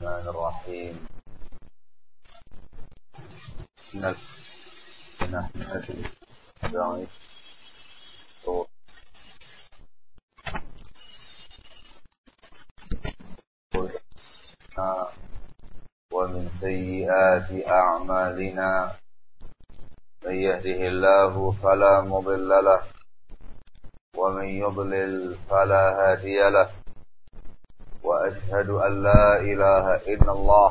الرحمن الرحيم. إن نحمده ومن سيئات أعمالنا من يهده الله فلا مضل له ومن يضلل فلا هادي له. وأشهد أن لا إله إلا الله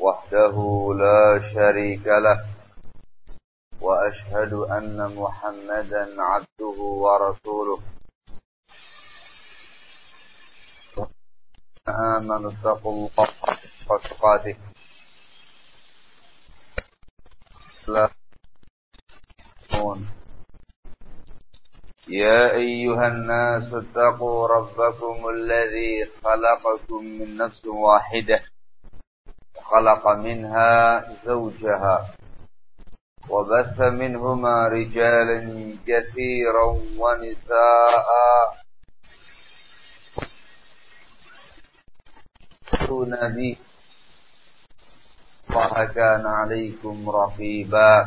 وحده لا شريك له وأشهد أن محمدا عبده ورسوله. آمنوا اتقوا الله حق لا يا أيها الناس اتقوا ربكم الذي خلقكم من نفس واحدة خلق منها زوجها وبث منهما رجالا كثيرا ونساء نبي الله كان عليكم رقيبا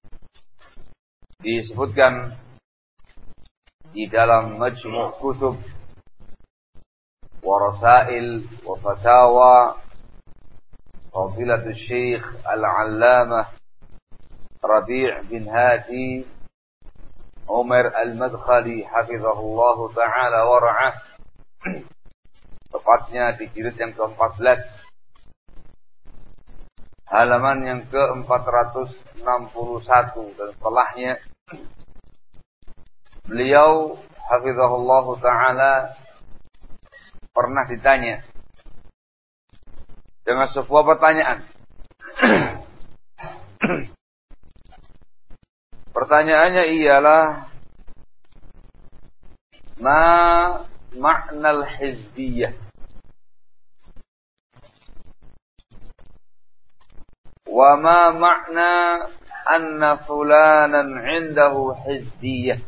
disebutkan di dalam majmu' kutub warasail wa fatawa fadilatul syekh al-allamah Rabi' bin Hadi Umar al-Madkhali hafizahullah taala ra'ah. Tepatnya di jilid yang ke-14 halaman yang ke-461 dan setelahnya beliau hafizahullah taala pernah ditanya dengan sebuah pertanyaan. Pertanyaannya ialah ma makna hizbiyah Wa ma makna anna fulanan indahu hizbiyah.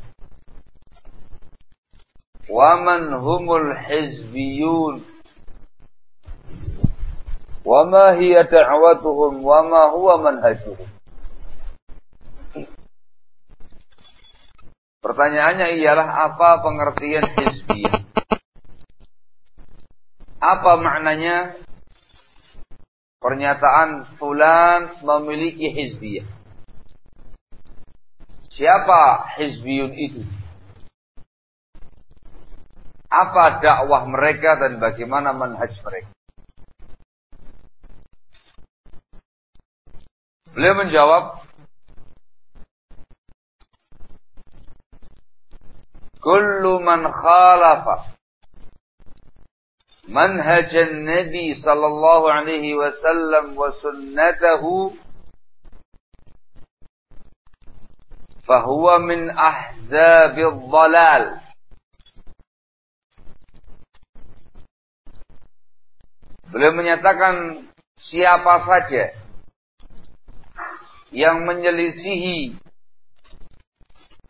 Wa man humul hizbiyun. Wa ma hiya da'watuhum wa ma huwa manhajuhum. Pertanyaannya ialah apa pengertian hizbiyah? Apa maknanya pernyataan fulan memiliki hizbiyah? Siapa hizbiyun itu? apa dakwah mereka dan bagaimana manhaj mereka. Beliau menjawab, Kullu man khalafa manhaj Nabi sallallahu alaihi wasallam wa sunnatahu fahuwa min ahzabil dhalal Beliau menyatakan siapa saja yang menyelisihi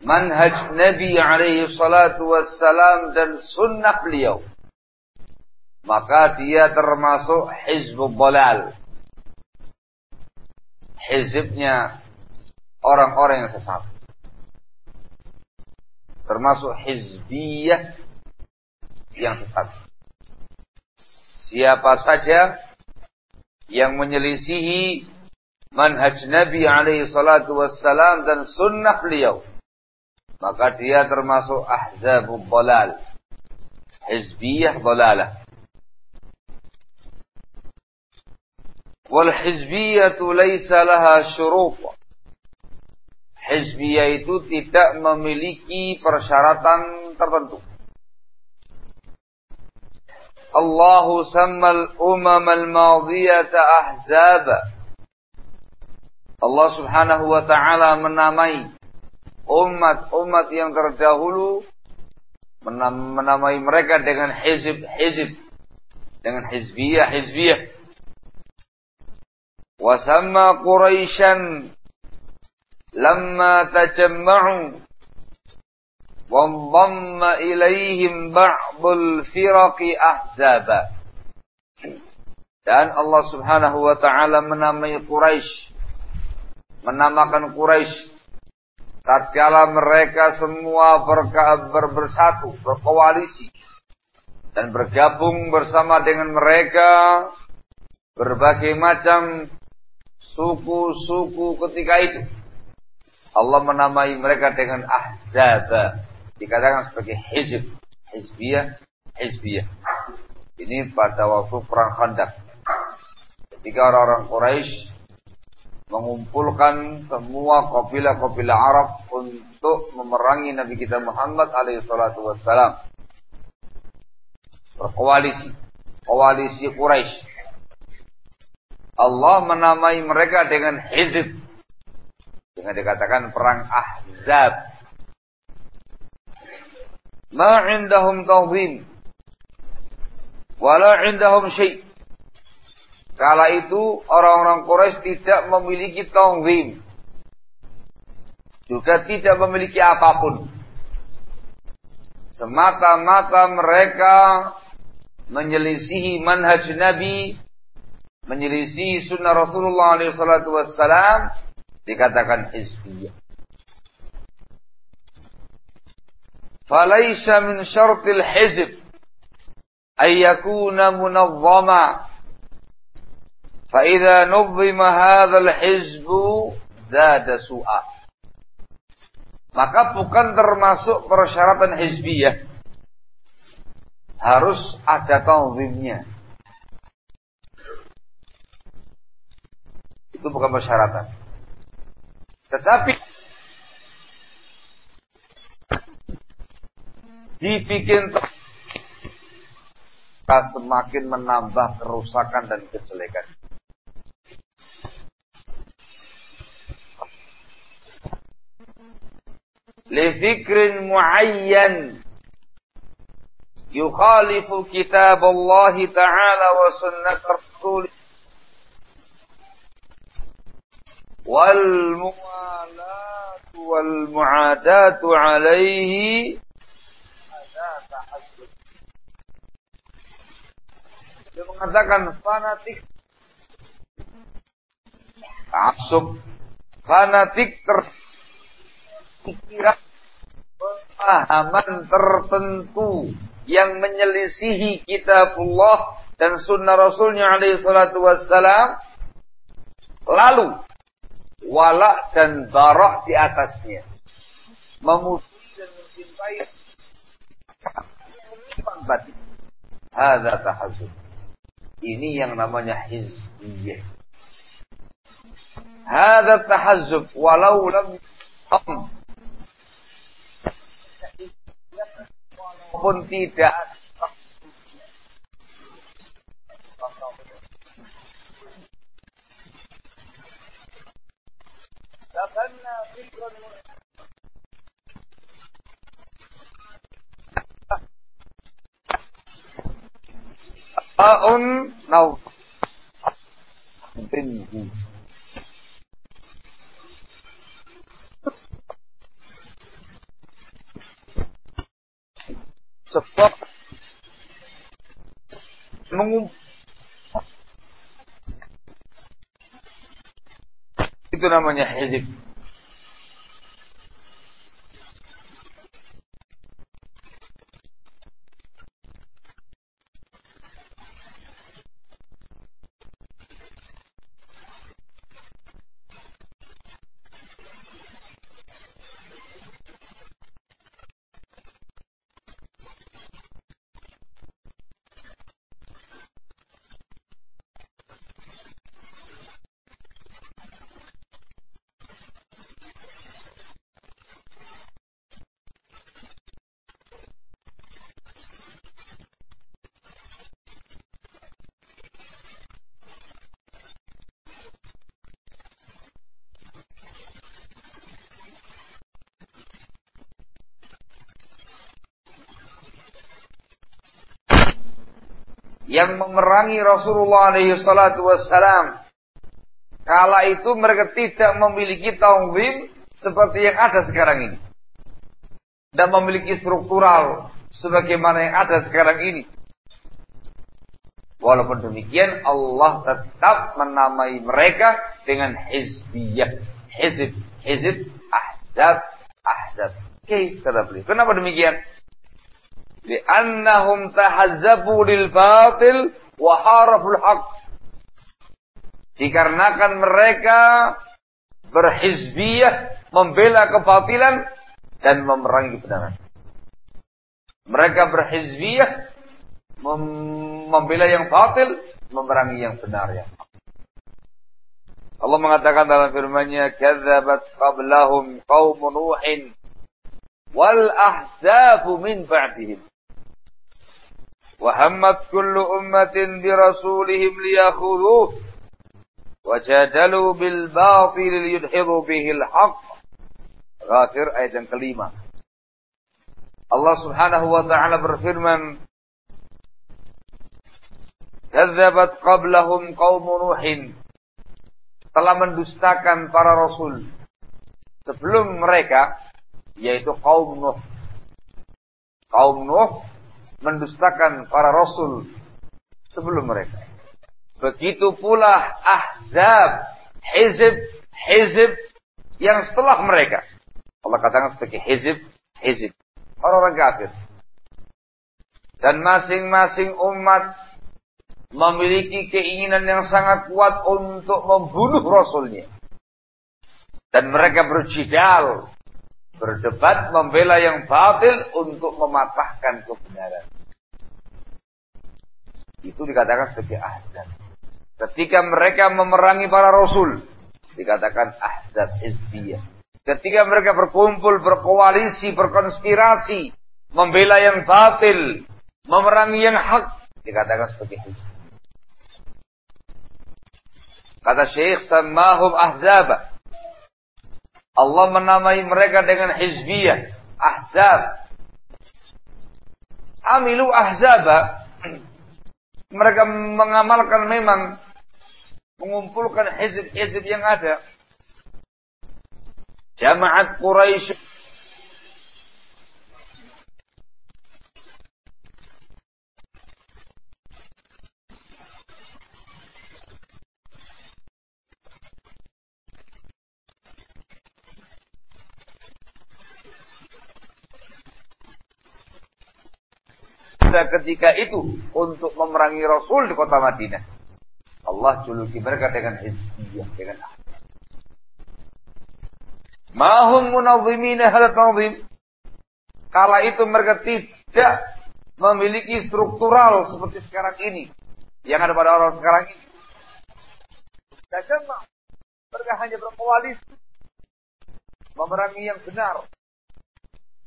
manhaj Nabi alaihi salatu wassalam dan sunnah beliau maka dia termasuk hizbul balal hizibnya orang-orang yang sesat termasuk hizbiyah yang sesat Siapa saja yang menyelisihi manhaj Nabi alaihi salatu wassalam dan sunnah beliau. Maka dia termasuk ahzabul balal. Hizbiyah balalah. Wal hizbiyatu laysa laha syuruf. Hizbiyah itu tidak memiliki persyaratan tertentu. Allah sammal umam al-madiyata ahzaba. Allah subhanahu wa ta'ala menamai umat-umat yang terdahulu menamai mereka dengan hizib-hizib dengan hizbiyah-hizbiyah wa sama Quraisyan lamma tajamma'u wa dhamma ilaihim ba'dul firaqi ahzaba dan Allah Subhanahu wa taala menamai Quraisy menamakan Quraisy tatkala mereka semua berka, ber, bersatu, berkoalisi dan bergabung bersama dengan mereka berbagai macam suku-suku ketika itu. Allah menamai mereka dengan ahzab. Dikatakan sebagai hizb. Hizbiyah, hizbiyah. Ini pada waktu perang Khandaq. Ketika orang-orang Quraisy mengumpulkan semua kabilah-kabilah Arab untuk memerangi Nabi kita Muhammad alaihi salatu wassalam. Berkoalisi, koalisi Quraisy. Allah menamai mereka dengan hizib. Dengan dikatakan perang Ahzab. Ma indahum tawzim. Wala indahum syai' Kala itu orang-orang Quraisy tidak memiliki tongwim. Juga tidak memiliki apa pun. Semata-mata mereka menyelisihi manhaj Nabi, menyelisihi sunnah Rasulullah SAW, dikatakan hizbiyah. Falaisa min syartil hizb ayyakuna munazzama فإذا نظم هذا الحزب زاد سوءا maka bukan termasuk persyaratan hizbiyah harus ada tanzimnya itu bukan persyaratan Tetapi dibikin kita semakin menambah kerusakan dan kejelekan. Lefikrin muayyan yukhalifu kitab Allah Ta'ala wa sunnah Rasulullah والموالاة والمعاداة عليه Dia mengatakan fanatik Asub fanatik ter pikiran pemahaman tertentu yang menyelisihi kitabullah dan sunnah rasulnya alaihi salatu wassalam lalu wala dan barak di atasnya. Memusuhi dan mencintai batin hadza tahazzub ini yang namanya hizbiyah. Hadza tahazzub walau lam pun tidak أن نو منه صفاء نو itu namanya hizib yang memerangi Rasulullah wassalam. Kala itu mereka tidak memiliki ta'zim seperti yang ada sekarang ini. Dan memiliki struktural sebagaimana yang ada sekarang ini. Walaupun demikian Allah tetap menamai mereka dengan hizbiyah. Hizib, hizib, ahzab, ahzab. Oke, beliau. Kenapa demikian? Li'annahum tahazzabu lil batil wa haraful haq. Dikarenakan mereka berhizbiyah, membela kebatilan dan memerangi kebenaran. Mereka berhizbiyah, membela yang batil, memerangi yang benar ya. Allah mengatakan dalam firman-Nya, "Kadzabat qablahum qaum Nuhin wal ahzabu min ba'dihim." وهمت كل أمة برسولهم ليأخذوه وجادلوا بالباطل ليدحضوا به الحق. غافر أيضا كليما الله سبحانه وتعالى برفرمن كذبت قبلهم قوم نوح telah mendustakan para رسول sebelum mereka yaitu قوم نوح قوم نوح mendustakan para rasul sebelum mereka. Begitu pula ahzab, hizib, hizib yang setelah mereka. Allah katakan sebagai hizib, hizib. Orang-orang kafir. Dan masing-masing umat memiliki keinginan yang sangat kuat untuk membunuh Rasulnya. Dan mereka berjidal, berdebat, membela yang batil untuk mematahkan kebenaran. Itu dikatakan sebagai ahzab. Ketika mereka memerangi para rasul, dikatakan ahzab hizbiyah. Ketika mereka berkumpul, berkoalisi, berkonspirasi, membela yang batil, memerangi yang hak, dikatakan sebagai hizbiyah. Kata Syekh Sammahum Ahzab. Allah menamai mereka dengan hizbiyah. Ahzab. Amilu ahzaba. Mereka mengamalkan memang mengumpulkan hizib-hizib yang ada. Jamaat Quraisy pada ketika itu untuk memerangi Rasul di kota Madinah. Allah juluki mereka dengan hizbiyah, dengan Mahum munazimina hadat nazim. Kala itu mereka tidak memiliki struktural seperti sekarang ini. Yang ada pada orang sekarang ini. Dan mereka hanya berkoalisi. Memerangi yang benar.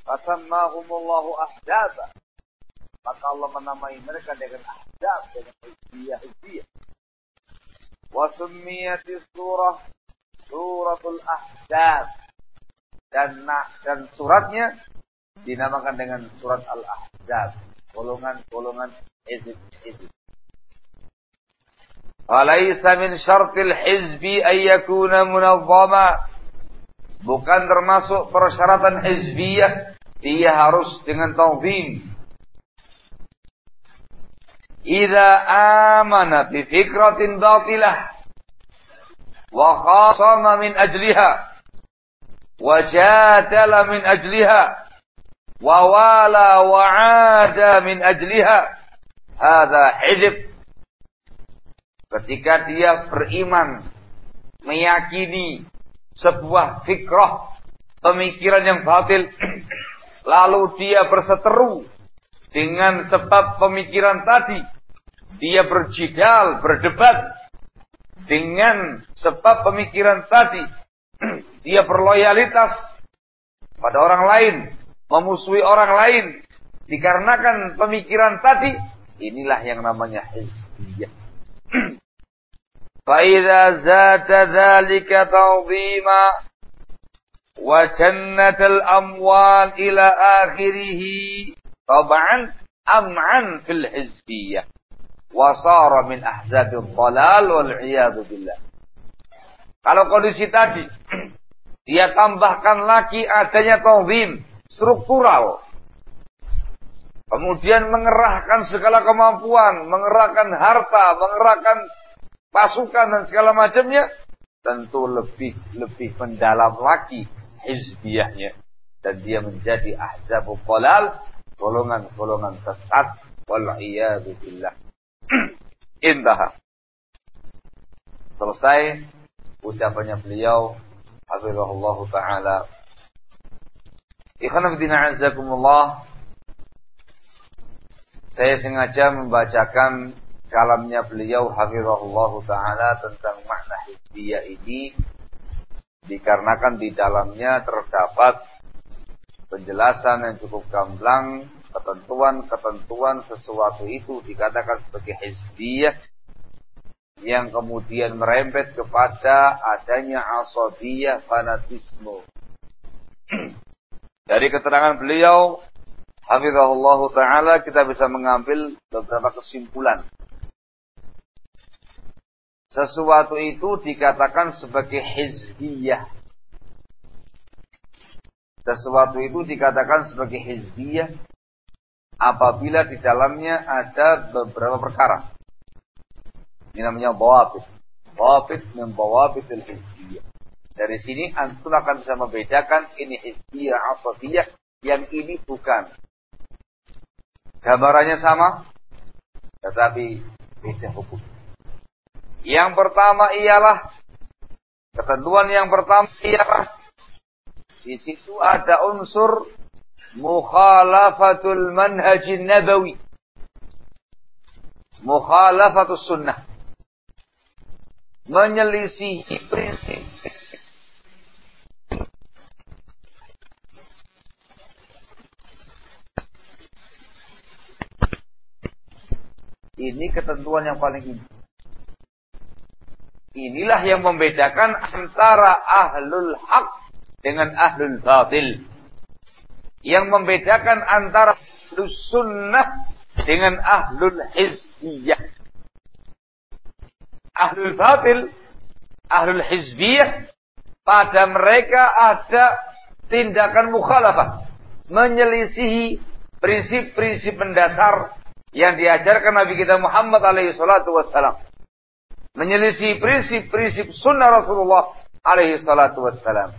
Fasammahumullahu ahzaba. Maka Allah menamai mereka dengan ahzab, dengan hizbiyah-hizbiyah. Wasumiyati surah suratul ahzab. Dan, dan suratnya dinamakan dengan surat al-ahzab. Golongan-golongan hizb-hizb. Alaysa min syartil hizbi ayyakuna munazzama. Bukan termasuk persyaratan hizbiyah. Dia harus dengan tawzim idza amana bi fikratin batilah. Wa khasama min ajliha. Wa jadala min ajliha. Wa wala wa ada min ajliha. Hadza hizb ketika dia beriman meyakini sebuah fikrah pemikiran yang batil lalu dia berseteru dengan sebab pemikiran tadi dia berjidal, berdebat dengan sebab pemikiran tadi. dia berloyalitas pada orang lain, memusuhi orang lain dikarenakan pemikiran tadi. Inilah yang namanya hizbiyah. فإذا زاد ذلك تعظيما وجنة الأموال إلى آخره طبعا أمعا في الحزبية wasara min ahzabil dhalal wal billah. Kalau kondisi tadi dia tambahkan lagi adanya tawzim struktural. Kemudian mengerahkan segala kemampuan, mengerahkan harta, mengerahkan pasukan dan segala macamnya, tentu lebih lebih mendalam lagi hizbiyahnya dan dia menjadi ahzabul qalal, golongan-golongan sesat wal billah. Indah. Selesai ucapannya beliau Hafizahullah taala. Ikhwan fillah azakumullah. Saya sengaja membacakan kalamnya beliau Hafizahullah taala tentang makna hizbiyah ini dikarenakan di dalamnya terdapat penjelasan yang cukup gamblang ketentuan-ketentuan sesuatu itu dikatakan sebagai hizbiyah yang kemudian merembet kepada adanya asabiyah fanatisme. Dari keterangan beliau, Hafizahullah Ta'ala, kita bisa mengambil beberapa kesimpulan. Sesuatu itu dikatakan sebagai hizbiyah. Sesuatu itu dikatakan sebagai hizbiyah apabila di dalamnya ada beberapa perkara. Ini namanya bawabit. Bawabit min hizbiyah. Dari sini antum akan bisa membedakan ini hizbiyah asabiyah yang ini bukan. Gambarannya sama, tetapi beda hukum. Yang pertama ialah ketentuan yang pertama ialah di situ ada unsur mukhalafatul manhajin nabawi. Mukhalafatus sunnah. Menyelisihi prinsip Ini ketentuan yang paling inti. Inilah yang membedakan antara ahlul haq dengan ahlul batil yang membedakan antara ahlus sunnah dengan ahlul hizbiyah. Ahlul batil, ahlul hizbiyah, pada mereka ada tindakan mukhalafah. Menyelisihi prinsip-prinsip mendasar yang diajarkan Nabi kita Muhammad alaihi salatu wassalam. Menyelisihi prinsip-prinsip sunnah Rasulullah alaihi salatu wassalam.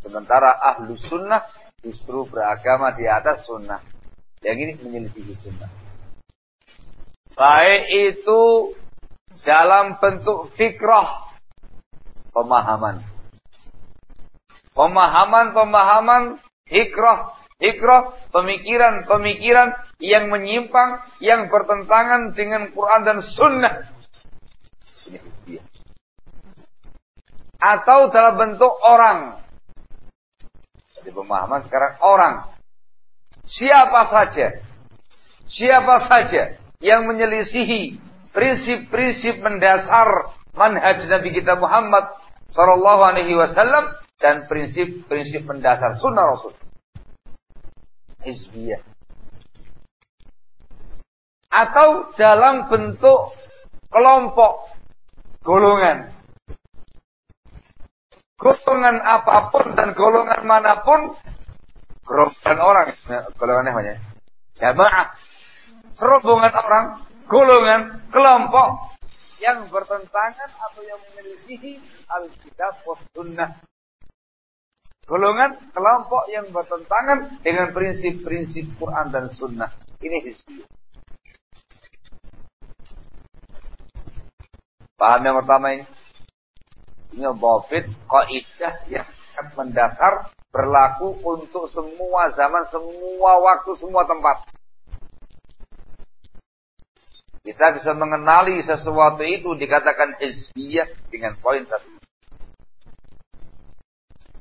Sementara ahlu sunnah justru beragama di atas sunnah. Yang ini menyelidiki sunnah. Baik itu dalam bentuk fikrah pemahaman. Pemahaman-pemahaman hikrah, hikrah, pemikiran-pemikiran yang menyimpang, yang bertentangan dengan Quran dan Sunnah. Atau dalam bentuk orang jadi pemahaman sekarang orang. Siapa saja. Siapa saja yang menyelisihi prinsip-prinsip mendasar manhaj Nabi kita Muhammad Sallallahu Alaihi Wasallam dan prinsip-prinsip mendasar sunnah Rasul. Hizbiyah. Atau dalam bentuk kelompok golongan golongan apa pun dan golongan mana pun golongan orang. Golongan namanya jamaah. Serombongan orang golongan kelompok yang bertentangan atau yang memiliki alkitab was sunnah. Golongan kelompok yang bertentangan dengan prinsip-prinsip Quran dan sunnah. Ini hizbi paham yang pertama ini ini bobit kaidah yang sangat mendasar berlaku untuk semua zaman, semua waktu, semua tempat. Kita bisa mengenali sesuatu itu dikatakan hizbiyah dengan poin satu.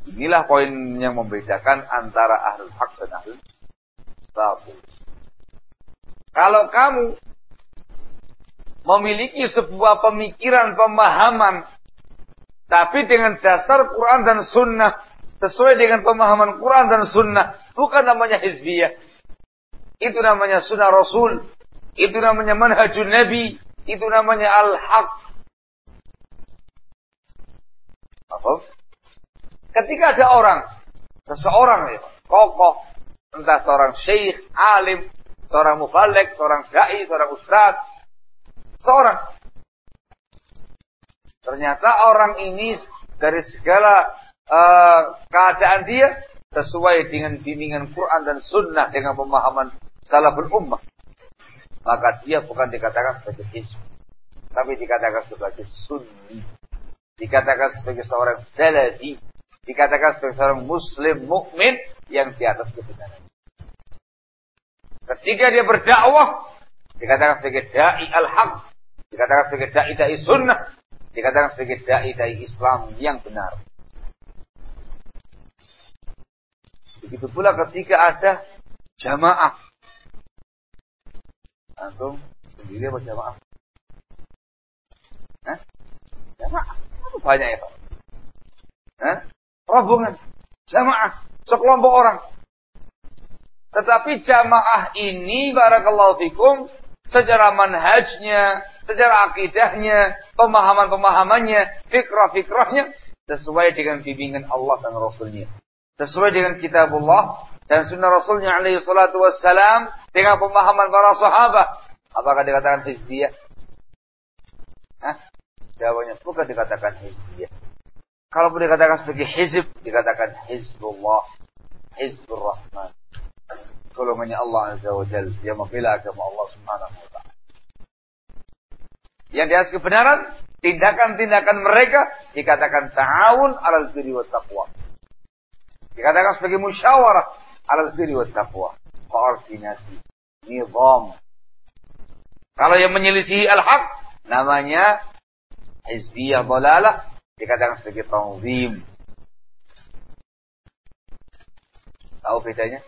Inilah poin yang membedakan antara ahlul haq dan ahlul batil. Kalau kamu memiliki sebuah pemikiran, pemahaman tapi dengan dasar Quran dan Sunnah. Sesuai dengan pemahaman Quran dan Sunnah. Bukan namanya hizbiyah. Itu namanya Sunnah Rasul. Itu namanya manhajun Nabi. Itu namanya al-haq. Apa? Ketika ada orang, seseorang ya, kokoh, entah seorang syekh, alim, seorang mufalek, seorang dai, seorang ustaz, seorang. Ternyata orang ini dari segala uh, keadaan dia sesuai dengan bimbingan Quran dan Sunnah dengan pemahaman salaful ummah. Maka dia bukan dikatakan sebagai hizb, tapi dikatakan sebagai sunni. Dikatakan sebagai seorang salafi, dikatakan sebagai seorang muslim mukmin yang di atas kebenaran. Ketika dia berdakwah, dikatakan sebagai dai al-haq, dikatakan sebagai dai dai sunnah, dikatakan sebagai dai dai Islam yang benar. Begitu pula ketika ada jamaah. Antum sendiri apa jamaah? Hah? Jamaah. Itu banyak ya Pak. Hah? Rombongan. Jamaah. Sekelompok orang. Tetapi jamaah ini barakallahu fikum secara manhajnya, secara akidahnya, pemahaman-pemahamannya, fikrah-fikrahnya sesuai dengan bimbingan Allah dan Rasulnya. Sesuai dengan kitabullah dan sunnah Rasulnya alaihi salatu wassalam dengan pemahaman para sahabat. Apakah dikatakan hizbiyah? Hah? Jawabannya bukan dikatakan hizbiyah. Kalau pun dikatakan sebagai hizb, dikatakan hizbullah, hizbur rahman golongannya Allah Azza wa Jal yang membela agama Allah Subhanahu wa. Yang di atas kebenaran, tindakan-tindakan mereka dikatakan ta'awun alal birri wa taqwa. Dikatakan sebagai musyawarah alal birri wa taqwa. Koordinasi, nizam. Kalau yang menyelisih al-haq namanya hizbiyah dalalah dikatakan sebagai tanzim. Tahu bedanya?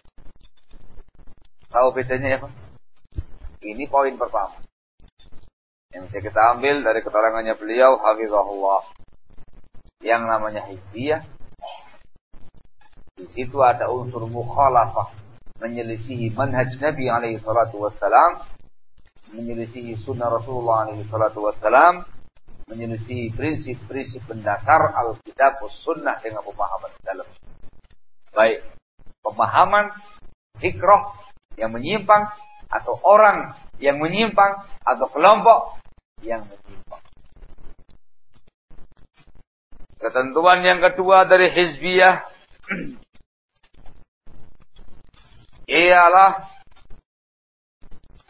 Tahu bedanya ya Pak? Ini poin pertama. Yang bisa kita ambil dari keterangannya beliau, Hafizahullah. Yang namanya hizbiyah. Di situ ada unsur mukhalafah. Menyelisihi manhaj Nabi alaihi salatu wassalam. Menyelisihi sunnah Rasulullah alaihi salatu wassalam. Menyelisihi prinsip-prinsip mendasar Alkitab sunnah dengan pemahaman dalam. Baik. Pemahaman, fikrah, yang menyimpang atau orang yang menyimpang atau kelompok yang menyimpang. Ketentuan yang kedua dari hizbiyah ialah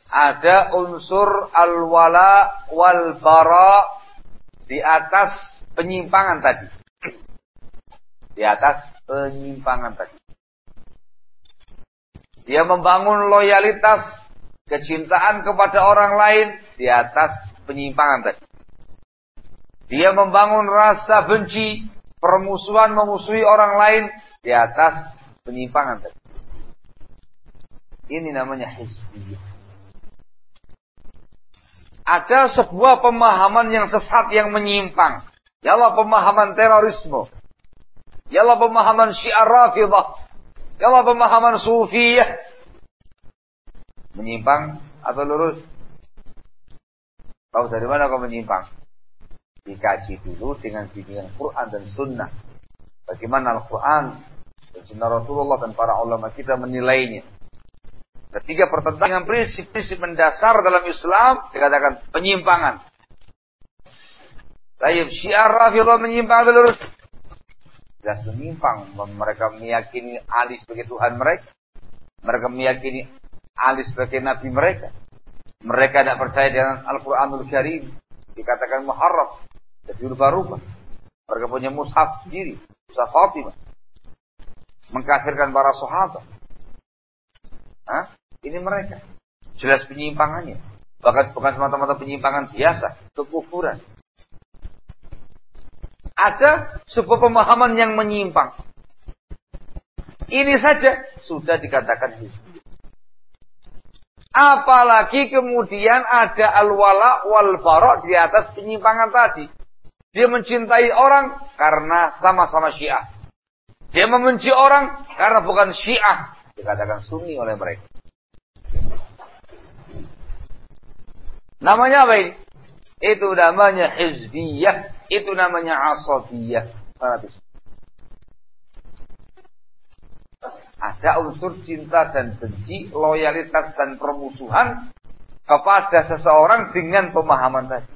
ada unsur al-wala wal bara di atas penyimpangan tadi. Di atas penyimpangan tadi. Dia membangun loyalitas, kecintaan kepada orang lain di atas penyimpangan tadi. Dia membangun rasa benci, permusuhan memusuhi orang lain di atas penyimpangan tadi. Ini namanya hizbiyah. Ada sebuah pemahaman yang sesat yang menyimpang. Yalah pemahaman terorisme. Yalah pemahaman syiar rafidah. Kalau pemahaman sufiyah menyimpang atau lurus? Tahu dari mana kau menyimpang? Dikaji dulu dengan bimbingan Quran dan Sunnah. Bagaimana Al-Quran dan Sunnah Rasulullah dan para ulama kita menilainya. Ketiga pertentangan prinsip-prinsip mendasar dalam Islam dikatakan penyimpangan. Tayyib syiar rafidah menyimpang atau lurus? jelas menyimpang. Mereka meyakini Ali sebagai Tuhan mereka. Mereka meyakini Ali sebagai Nabi mereka. Mereka tidak percaya dengan Al-Quranul Karim. Dikatakan muharraf. Jadi berubah-ubah. Mereka punya mushaf sendiri. Mushaf Fatimah. Mengkafirkan para sahabat. Hah? Ini mereka. Jelas penyimpangannya. Bahkan bukan semata-mata penyimpangan biasa. Kekufuran ada sebuah pemahaman yang menyimpang. Ini saja sudah dikatakan. Apalagi kemudian ada al-wala wal barok di atas penyimpangan tadi. Dia mencintai orang karena sama-sama syiah. Dia membenci orang karena bukan syiah. Dikatakan sunni oleh mereka. Namanya apa ini? Itu namanya hizbiyah. Itu namanya asabiyah. Fanatisme. Ada unsur cinta dan benci, loyalitas dan permusuhan kepada seseorang dengan pemahaman tadi.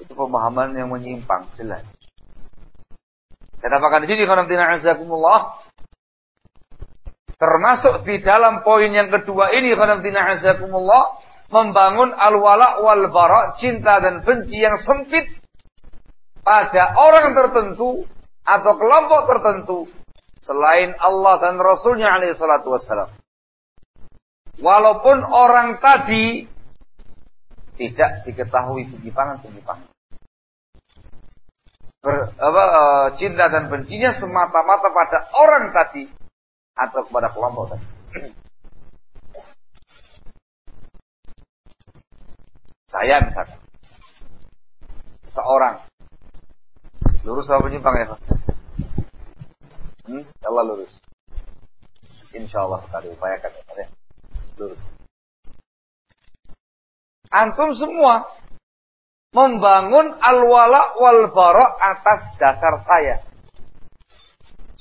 Itu pemahaman yang menyimpang, jelas. Katakan di sini termasuk di dalam poin yang kedua ini membangun al-wala wal bara cinta dan benci yang sempit pada orang tertentu atau kelompok tertentu selain Allah dan Rasulnya alaihi salatu wassalam. Walaupun orang tadi tidak diketahui penyimpangan-penyimpangan ber, apa, e, cinta dan bencinya semata-mata pada orang tadi atau kepada kelompok tadi. Saya misalkan seorang lurus apa penyimpang ya? Hmm? Allah lurus. Insya Allah kita upayakan ya. Lurus. Antum semua membangun al-wala wal bara atas dasar saya.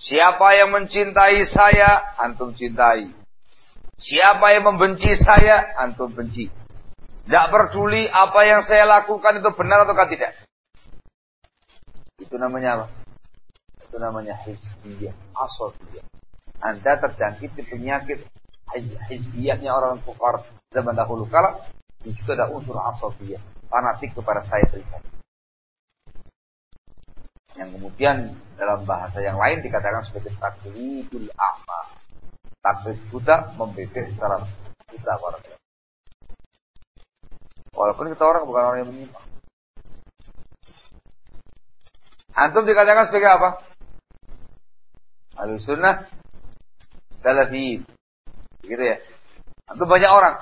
Siapa yang mencintai saya, antum cintai. Siapa yang membenci saya, antum benci. Tidak peduli apa yang saya lakukan itu benar atau tidak. Itu namanya apa? Itu namanya hizbiyah, asofiyah. Anda terjangkit penyakit hizbiyahnya orang kufar zaman dahulu kala. Itu juga ada unsur asofiyah fanatik kepada saya pribadi. Yang kemudian dalam bahasa yang lain dikatakan sebagai taklidul a'ma. Taklid buta membebek secara buta para Walaupun kita orang bukan orang yang menyimpang. Antum dikatakan sebagai apa? Ahlu sunnah salafiyin. Begitu ya. Antum banyak orang.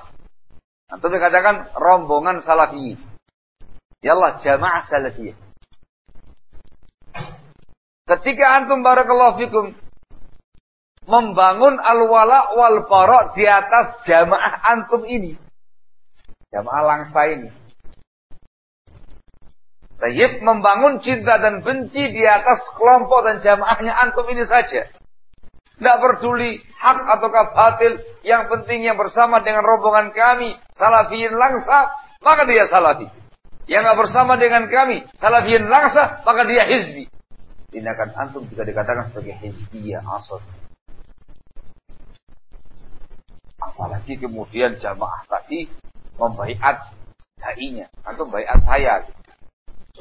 Antum dikatakan rombongan salafiyin. Yallah jamaah salafiyah. Ketika antum barakallahu fikum membangun al-wala wal bara di atas jamaah antum ini. Jamaah langsa ini. Tayyib membangun cinta dan benci di atas kelompok dan jamaahnya antum ini saja. Tidak peduli hak ataukah batil. Yang penting yang bersama dengan rombongan kami. Salafiyin langsa. Maka dia salafi yang nggak bersama dengan kami, salafiyin langsa, maka dia hizbi. Tindakan antum juga dikatakan sebagai hizbiyah asal. Apalagi kemudian jamaah tadi membaiat dainya. Antum baiat saya.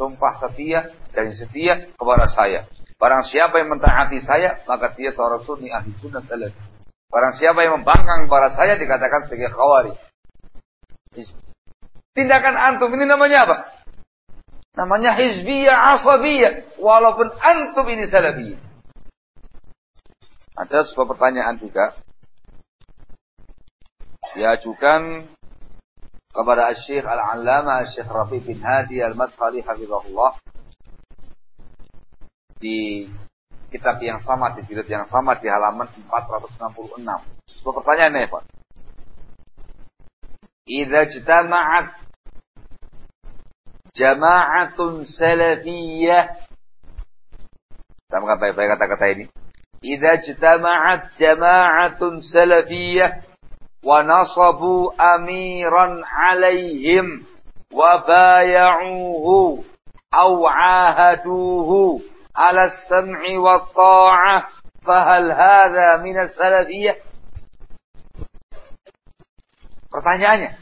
Sumpah setia dan setia kepada saya. Barang siapa yang mentaati saya, maka dia seorang sunni ahli sunnah salaf. Barang siapa yang membangkang kepada saya dikatakan sebagai khawari. Tindakan antum ini namanya apa? Namanya hizbiyah asabiyah. Walaupun antum ini salafiyah. Ada sebuah pertanyaan juga. Diajukan kepada Syekh Al-Allama Syekh Rafi bin Hadi Al-Madkhali Hafizahullah. Di kitab yang sama, di jilid yang sama di halaman 466. Sebuah pertanyaan nih Pak. Idza ijtama'at jama'atun salafiyah Sama baik-baik kata-kata ini. Idza ijtama'at jama'atun salafiyah wa nasabu amiran 'alaihim wa bay'uhu aw 'ahaduhu 'ala as-sam'i wa ta'ah fahal hadha min as-salafiyyah Pertanyaannya,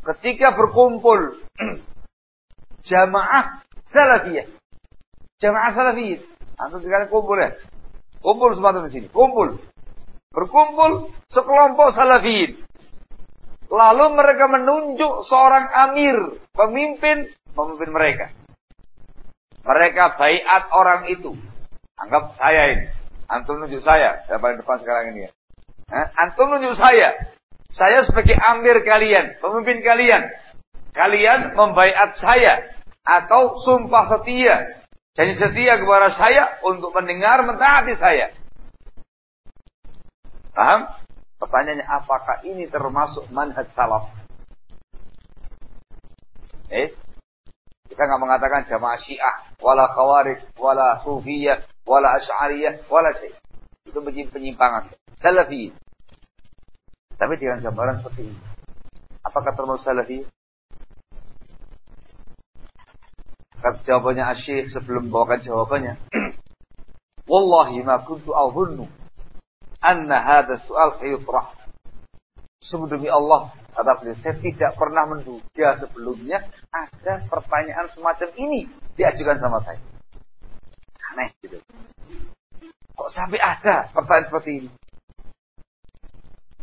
ketika berkumpul jamaah salafiyah, jamaah salafiyah, antum sekalian kumpul ya, kumpul semua di sini, kumpul, berkumpul sekelompok salafiyin. Lalu mereka menunjuk seorang amir, pemimpin, pemimpin mereka. Mereka bayat orang itu. Anggap saya ini. Antum nunjuk saya. Saya paling depan sekarang ini ya. Antum nunjuk saya. Saya sebagai amir kalian, pemimpin kalian. Kalian membaiat saya atau sumpah setia. Jadi setia kepada saya untuk mendengar mentaati saya. Paham? Pertanyaannya apakah ini termasuk manhaj salaf? Eh, kita nggak mengatakan jamaah syiah, wala khawarij, wala sufiyah, wala asy'ariyah, wala syai. Itu penyimpangan. Salafi. Tapi dengan gambaran seperti ini. Apakah termasuk salafi? Kata jawabannya asyik sebelum bawakan jawabannya. Wallahi ma kuntu ahunnu anna hadha soal sayutrah. Sungguh demi Allah, kata beliau, saya tidak pernah menduga sebelumnya ada pertanyaan semacam ini diajukan sama saya. Aneh gitu. Kok sampai ada pertanyaan seperti ini?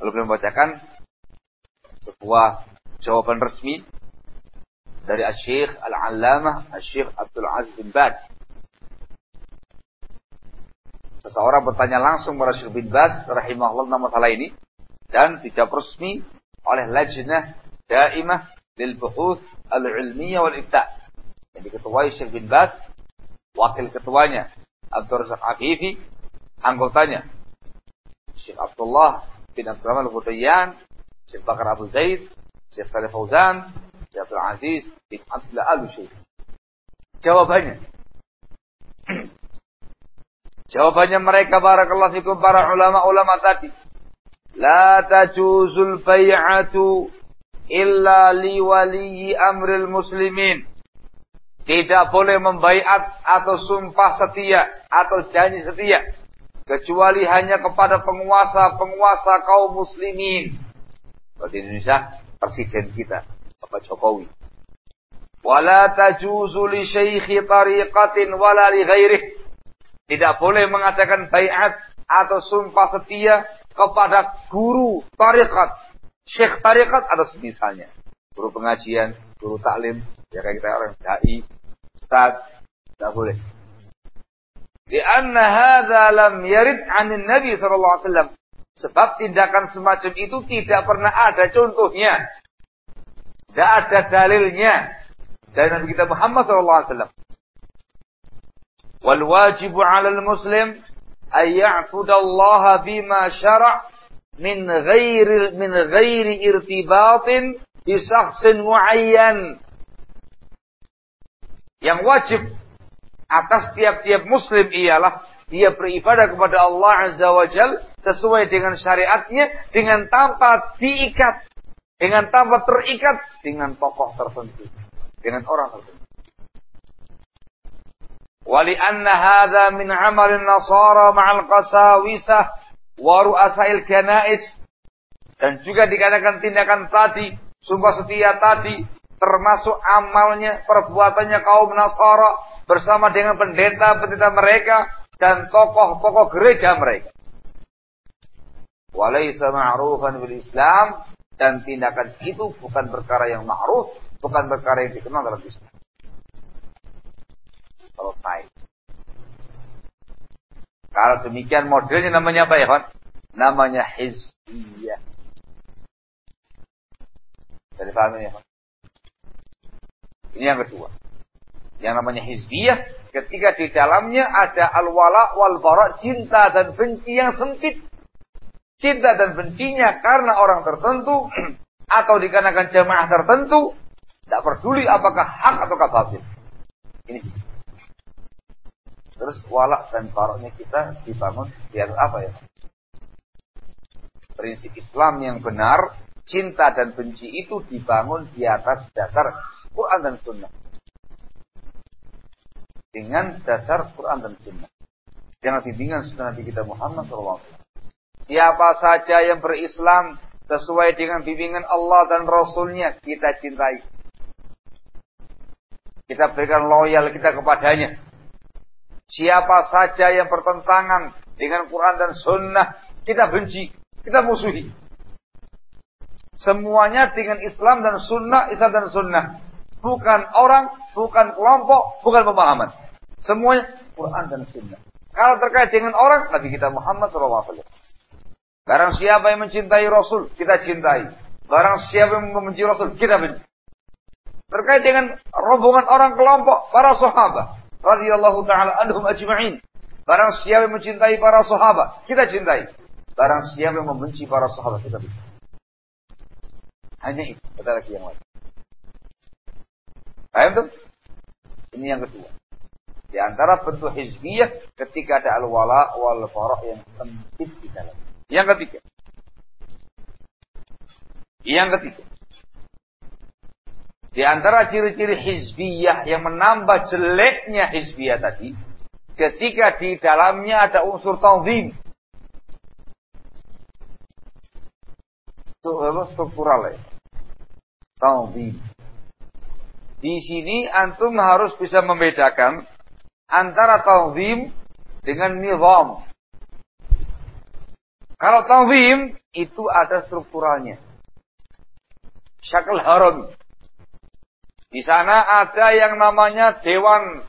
Lalu beliau membacakan sebuah jawaban resmi dari Syekh Al-Allamah Syekh Abdul Aziz bin Bad. Seseorang bertanya langsung kepada Syekh bin Baz rahimahullah nama masalah ini dan dijawab resmi oleh Lajnah Daimah lil Buhuth Al-Ilmiyah wal Ibta. Yang diketuai Syekh bin Baz, wakil ketuanya Abdul Razak Afifi, anggotanya Syekh Abdullah bin Abdurrahman Al-Hutayyan, Syekh Bakar Abu Zaid, Syekh Salih Fauzan, Syekh Abdul Aziz bin Abdullah Al-Syekh. Jawabannya. Jawabannya mereka barakallahu fikum para ulama-ulama tadi. La tajuzul bay'atu illa li waliyi amril muslimin. Tidak boleh membaiat atau sumpah setia atau janji setia kecuali hanya kepada penguasa-penguasa kaum muslimin. Di Indonesia presiden kita Bapak Jokowi. Wala tajuzu li syaikhi tariqatin wala li ghairih. Tidak boleh mengatakan bayat atau sumpah setia kepada guru tarikat, syekh tarikat atau semisalnya. Guru pengajian, guru taklim, ya kayak kita orang dai, ustaz, tidak boleh. Karena hadza lam yarid 'anil Nabi sallallahu alaihi wasallam. Sebab tindakan semacam itu tidak pernah ada contohnya. Tidak ada dalilnya dari Nabi kita Muhammad sallallahu alaihi wasallam wal wajibu 'alal muslim يعبد bima syara' min ghairi min ghairi irtibatin bi syakhsin muayyan. Yang wajib atas tiap-tiap muslim ialah dia beribadah kepada Allah Azza wa Jal sesuai dengan syariatnya dengan tanpa diikat, dengan tanpa terikat dengan tokoh tertentu, dengan orang tertentu. Wali anna hadha min amal nasara ma'al qasawisah wa ru'asail kanais. Dan juga dikatakan tindakan tadi, sumpah setia tadi, termasuk amalnya, perbuatannya kaum Nasara bersama dengan pendeta-pendeta mereka dan tokoh-tokoh gereja mereka. Walaysa ma'rufan bil Islam dan tindakan itu bukan perkara yang ma'ruf, bukan perkara yang dikenal dalam Islam selesai. Kalau demikian modelnya namanya apa ya, Pak? Namanya hizbiyah. Jadi paham ini ya, Pak? Ini yang kedua. Yang namanya hizbiyah, ketika di dalamnya ada al-wala wal bara, cinta dan benci yang sempit. Cinta dan bencinya karena orang tertentu atau dikarenakan jamaah tertentu, tidak peduli apakah hak atau batil. Ini Terus walak dan baroknya kita dibangun biar apa ya? Prinsip Islam yang benar, cinta dan benci itu dibangun di atas dasar Quran dan Sunnah. Dengan dasar Quran dan Sunnah. Jangan bimbingan sunnah Nabi kita Muhammad SAW. Siapa saja yang berislam sesuai dengan bimbingan Allah dan Rasulnya, kita cintai. Kita berikan loyal kita kepadanya. Siapa saja yang bertentangan dengan Quran dan Sunnah, kita benci, kita musuhi. Semuanya dengan Islam dan Sunnah, Islam dan Sunnah. Bukan orang, bukan kelompok, bukan pemahaman. Semuanya Quran dan Sunnah. Kalau terkait dengan orang, Nabi kita Muhammad SAW. Barang siapa yang mencintai Rasul, kita cintai. Barang siapa yang membenci Rasul, kita benci. Terkait dengan rombongan orang kelompok, para sahabat radhiyallahu taala anhum ajma'in. Barang siapa yang mencintai para sahabat, kita cintai. Barang siapa yang membenci para sahabat, kita benci. Hanya itu, ada lagi yang lain. Paham tuh? Ini yang kedua. Di antara bentuk hizbiyah ketika ada al-wala wal bara yang sempit di dalam. Yang ketiga. Yang ketiga. Di antara ciri-ciri hizbiyah yang menambah jeleknya hizbiyah tadi, ketika di dalamnya ada unsur tanzim. Struktural ya. Tanzim. Di sini antum harus bisa membedakan antara tanzim dengan nizam. Kalau tanzim itu ada strukturalnya. Syakal haram. Di sana ada yang namanya dewan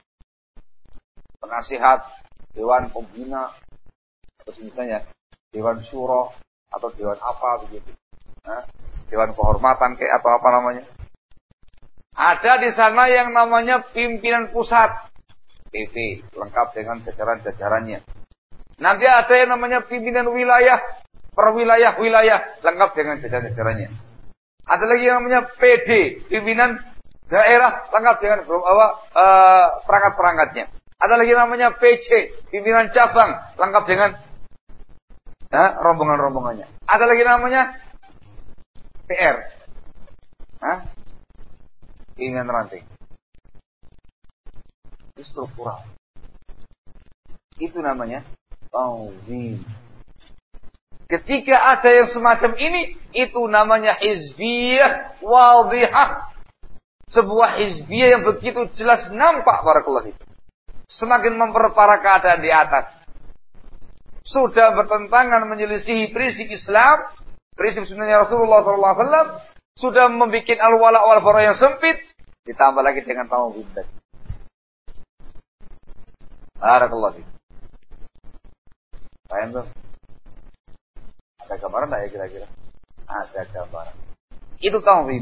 penasihat, dewan pembina, atau misalnya dewan syuro atau dewan apa begitu. Nah, dewan kehormatan kayak atau apa namanya. Ada di sana yang namanya pimpinan pusat, PP, lengkap dengan jajaran-jajarannya. Nanti ada yang namanya pimpinan wilayah, perwilayah-wilayah, lengkap dengan jajaran-jajarannya. Ada lagi yang namanya PD, pimpinan daerah lengkap dengan apa uh, perangkat-perangkatnya. Ada lagi namanya PC, pimpinan cabang lengkap dengan uh, rombongan-rombongannya. Ada lagi namanya PR, huh? pimpinan ranting. Itu struktural. Itu namanya tanzim. Ketika ada yang semacam ini, itu namanya hizbiyah wadihah sebuah hizbiyah yang begitu jelas nampak barakallahu itu. Semakin memperparah keadaan di atas. Sudah bertentangan menyelisihi prinsip Islam, prinsip sunnahnya Rasulullah SAW, sudah membuat al-wala wal yang sempit, ditambah lagi dengan tamu bidat. Barakallahu itu. Paham tuh? Ada gambaran tak ya kira-kira? Ada gambaran. Itu tamu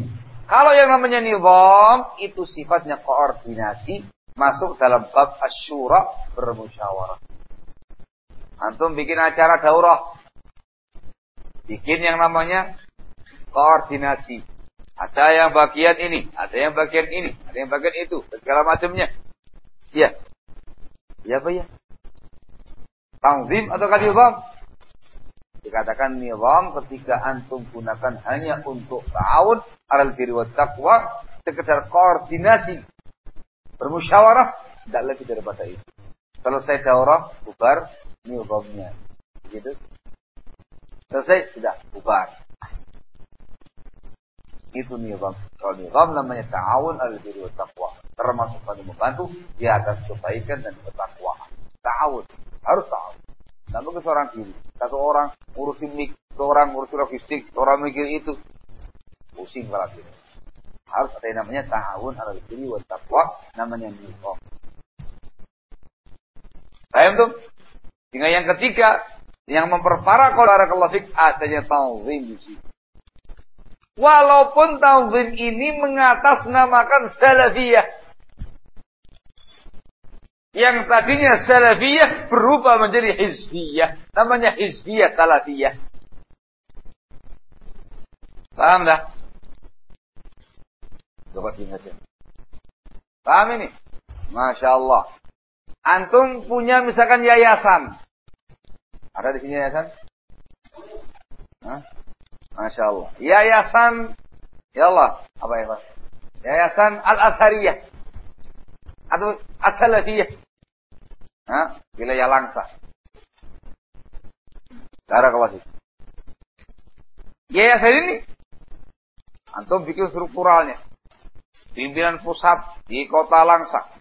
kalau yang namanya nizam itu sifatnya koordinasi masuk dalam bab asyura bermusyawarah. Antum bikin acara daurah. Bikin yang namanya koordinasi. Ada yang bagian ini, ada yang bagian ini, ada yang bagian itu, segala macamnya. Iya. Iya apa ya? Tangzim atau kadibam? Dikatakan nizam ketika antum gunakan hanya untuk ta'awun alal birri wa taqwa, sekedar koordinasi, bermusyawarah, tidak lebih daripada itu. Selesai daurah, bubar, nizamnya. Gitu. Selesai, sudah, bubar. Itu nizam. Kalau nizam namanya ta'awun alal birri wa taqwa. Termasuk pada membantu di atas kebaikan dan ketakwaan. Ta'awun. Harus ta'awun. Tidak mungkin seorang diri. Satu orang ngurusin mik, satu orang ngurusin logistik, satu orang mikir itu. Pusing kepala kita. Harus ada yang namanya tahawun ala diri wa taqwa, namanya nifaq. Paham tuh? Sehingga yang ketiga, yang memperparah kalau fik adanya ta'zim di sini. Walaupun ta'zim ini mengatasnamakan salafiyah, yang tadinya salafiyah berubah menjadi hizbiyah. Namanya hizbiyah salafiyah. Paham dah? Coba diingatin. Paham ini? Masya Allah. Antum punya misalkan yayasan. Ada di sini yayasan? Hah? Masya Allah. Yayasan, ya Allah, apa ya Pak? Yayasan Al-Athariyah atau as-salafiyah. Hah? Wilayah Langsa. Barakallahu Ya, saya ini antum bikin strukturalnya. Pimpinan pusat di kota Langsa.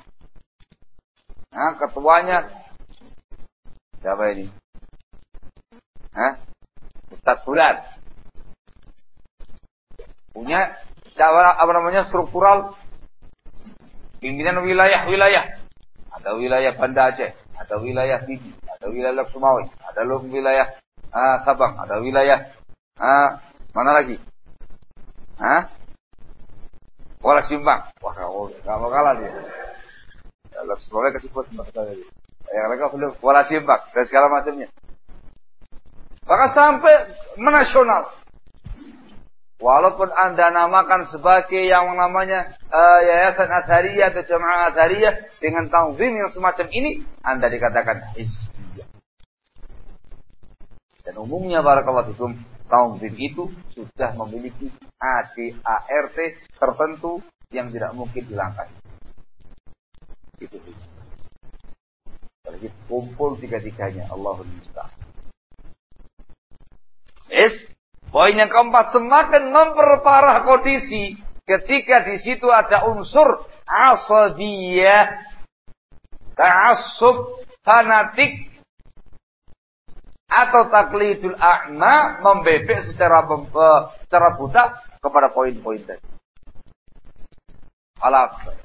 Nah, ketuanya siapa ini? Hah? Ustaz Bulan. Punya cara apa namanya struktural pimpinan wilayah-wilayah. Ada wilayah Banda Aceh, ada wilayah Bidi, ada wilayah Sumawi, ada wilayah uh, Sabang, ada wilayah uh, mana lagi? Hah? Kuala Simpang. Wah, nggak mau kalah dia. Kalau kasih pun tadi. Yang mereka belum Kuala Simpang dan segala macamnya. Bahkan sampai menasional. Walaupun Anda namakan sebagai yang namanya uh, Yayasan Azhariyah atau Jamaah Azhariyah dengan tanzim yang semacam ini, Anda dikatakan hizbiyah. Dan umumnya barakallahu fikum, tanzim itu sudah memiliki ADART tertentu yang tidak mungkin hilangkan. Itu Apalagi kumpul tiga-tiganya. Allahul Musta'an. Es Poin yang keempat, semakin memperparah kondisi ketika di situ ada unsur asabiyah, ta'assub, fanatik, atau taklidul a'ma membebek secara secara buta kepada poin-poin tadi. Alat.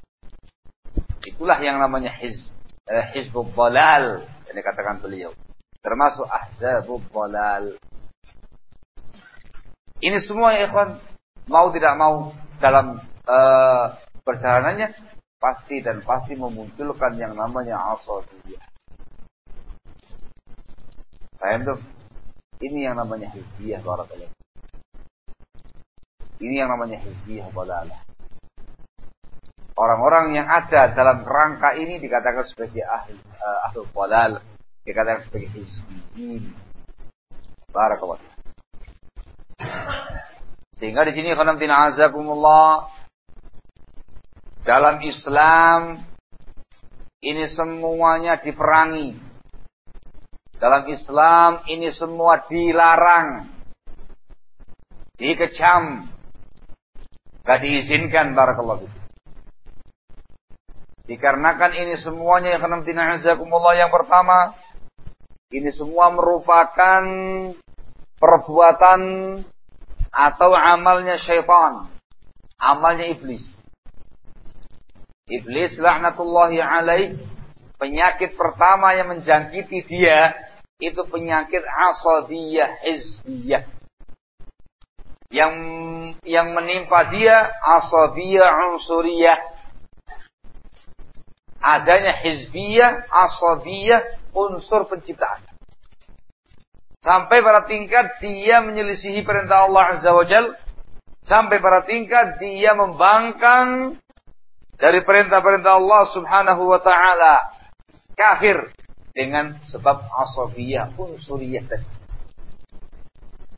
Itulah yang namanya hiz, eh, hizbul balal yang dikatakan beliau. Termasuk ahzabul balal. Ini semua ya ikhwan, mau tidak mau dalam uh, perjalanannya pasti dan pasti memunculkan yang namanya asabiyah. Paham tuh? Ini yang namanya hizbiyah barakallahu. Ini yang namanya hizbiyah balalah. Orang-orang yang ada dalam rangka ini dikatakan sebagai ahli uh, ahli balal, dikatakan sebagai hizbiyin. Barakallahu. Sehingga di sini khonamtina azakumullah dalam Islam ini semuanya diperangi. Dalam Islam ini semua dilarang. Dikecam. Gak diizinkan barakallahu fikum. Dikarenakan ini semuanya yang khonamtina azakumullah yang pertama ini semua merupakan perbuatan atau amalnya syaitan, amalnya iblis. Iblis laknatullahi alaih, penyakit pertama yang menjangkiti dia itu penyakit asabiyah hizbiyah. Yang yang menimpa dia asabiyah unsuriyah. Adanya hizbiyah, asabiyah, unsur penciptaan. Sampai pada tingkat dia menyelisihi perintah Allah Azza wa Jal. Sampai pada tingkat dia membangkang dari perintah-perintah Allah Subhanahu wa taala. Kafir dengan sebab asabiyah unsuriyah tadi.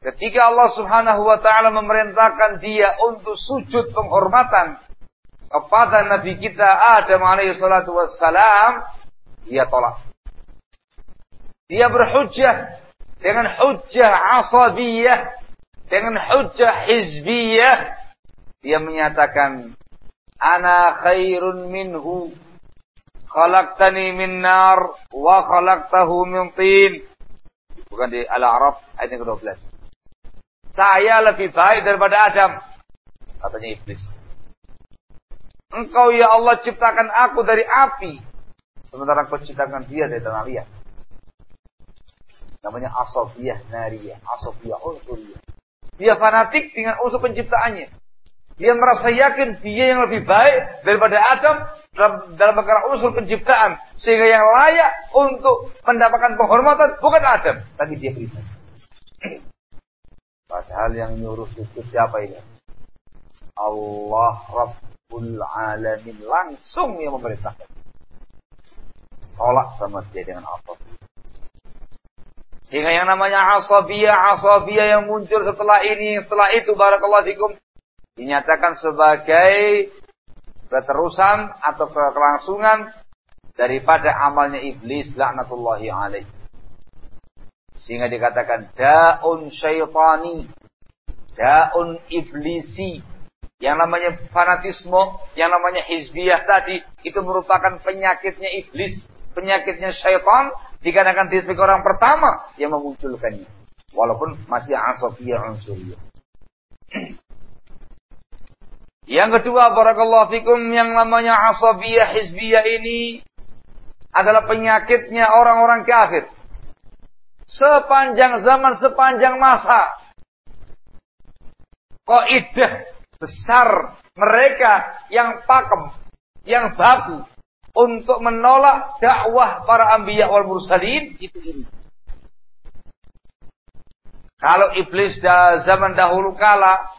Ketika Allah Subhanahu wa taala memerintahkan dia untuk sujud penghormatan kepada nabi kita Adam alaihi salatu wassalam, dia tolak. Dia berhujjah dengan hujjah asabiyah, dengan hujjah hizbiyah, dia menyatakan, Ana khairun minhu, khalaqtani min nar, wa khalaqtahu min tin. Bukan di Al-A'raf ayat yang ke-12. Saya lebih baik daripada Adam. Katanya iblis. Engkau ya Allah ciptakan aku dari api. Sementara kau ciptakan dia dari tanah liat. Namanya asofiyah nariyah, asofiyah unsuriyah. Dia fanatik dengan unsur penciptaannya. Dia merasa yakin dia yang lebih baik daripada Adam dalam, dalam perkara unsur penciptaan. Sehingga yang layak untuk mendapatkan penghormatan bukan Adam. Tapi dia pribadi. Padahal yang nyuruh itu siapa ini? Allah Rabbul Alamin. Langsung yang memerintahkan. Tolak sama dia dengan apa? Sehingga yang namanya asabiyah, asabiyah yang muncul setelah ini, setelah itu barakallahu fikum dinyatakan sebagai keterusan atau kelangsungan daripada amalnya iblis laknatullahi alaih. Sehingga dikatakan daun syaitani, daun iblisi. Yang namanya fanatisme, yang namanya hizbiyah tadi, itu merupakan penyakitnya iblis, penyakitnya syaitan Dikarenakan dia sebagai orang pertama yang memunculkannya. Walaupun masih asofiyah unsuriyah. Yang kedua, barakallahu fikum, yang namanya asofiyah hizbiyah ini adalah penyakitnya orang-orang kafir. Sepanjang zaman, sepanjang masa. Kaidah besar mereka yang pakem, yang baku, untuk menolak dakwah para anbiya wal mursalin itu ini. Kalau iblis dah zaman dahulu kala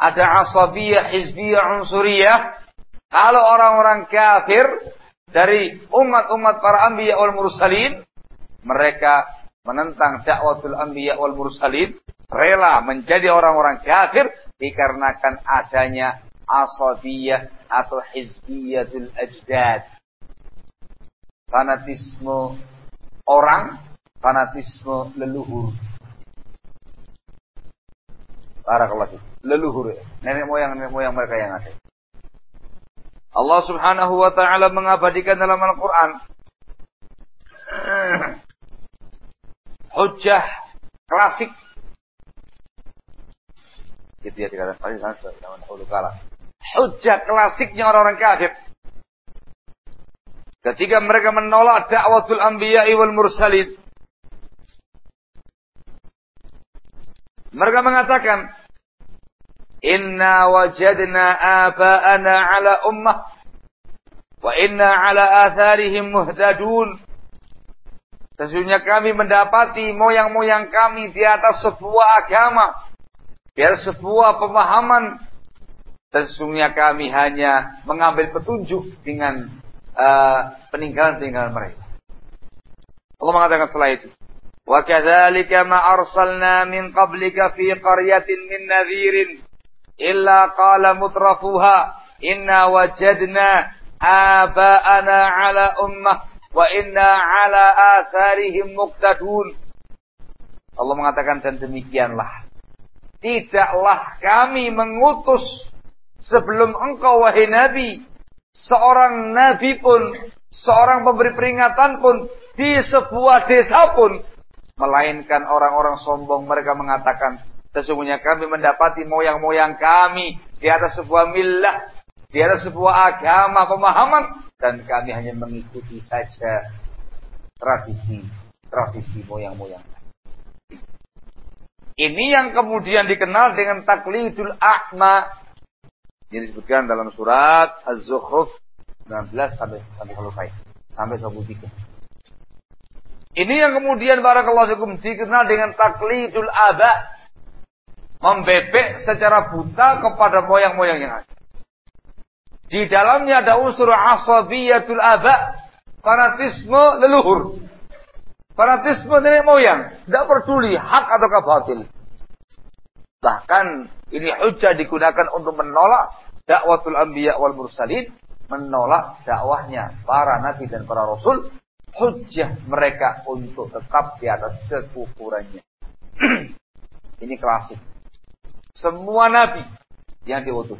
ada asabiyah, hizbiyah, unsuriyah. Kalau orang-orang kafir dari umat-umat para anbiya wal mursalin, mereka menentang dakwatul anbiya wal mursalin, rela menjadi orang-orang kafir dikarenakan adanya asabiyah atau hizbiyatul ajdad. Fanatisme orang, fanatisme leluhur. Barakallahu Leluhur. Nenek moyang nenek moyang mereka yang ada. Allah Subhanahu wa taala mengabadikan dalam Al-Qur'an hujjah klasik gitu ya dikatakan. Hujjah klasiknya orang-orang kafir. Ketika mereka menolak dakwatul anbiya wal mursalin. Mereka mengatakan, Inna wajadna aba'ana ala ummah. Wa inna ala atharihim muhtadun. Sesungguhnya kami mendapati moyang-moyang kami di atas sebuah agama. Di atas sebuah pemahaman. Sesungguhnya kami hanya mengambil petunjuk dengan Eh, peninggalan-peninggalan uh, mereka. Allah mengatakan setelah itu, وَكَذَلِكَ مَا أَرْسَلْنَا مِنْ قَبْلِكَ فِي قَرْيَةٍ مِنْ نَذِيرٍ إِلَّا قَالَ Inna إِنَّا وَجَدْنَا آبَاءَنَا عَلَى أُمَّةٍ وَإِنَّا عَلَى آثَارِهِمْ مُقْتَدُونَ Allah mengatakan dan demikianlah. Tidaklah kami mengutus sebelum engkau wahai Nabi seorang nabi pun seorang pemberi peringatan pun di sebuah desa pun Melainkan orang-orang sombong mereka mengatakan, sesungguhnya kami mendapati moyang-moyang kami di atas sebuah milah, di atas sebuah agama, pemahaman, dan kami hanya mengikuti saja tradisi, tradisi moyang-moyang. Ini yang kemudian dikenal dengan taklidul a'ma. Ini disebutkan dalam surat Az-Zukhruf 19 sampai sampai selesai. Sampai 23. Ini yang kemudian barakallahu fikum dikenal dengan taklidul aba. Membebek secara buta kepada moyang-moyang yang ada. Di dalamnya ada unsur asabiyatul aba. Fanatisme leluhur. Fanatisme nenek moyang. Tidak peduli hak atau batil. Bahkan ini hujah digunakan untuk menolak dakwatul anbiya wal mursalin. Menolak dakwahnya para nabi dan para rasul hujjah mereka untuk tetap di atas kekufurannya. Ini klasik. Semua nabi yang diutus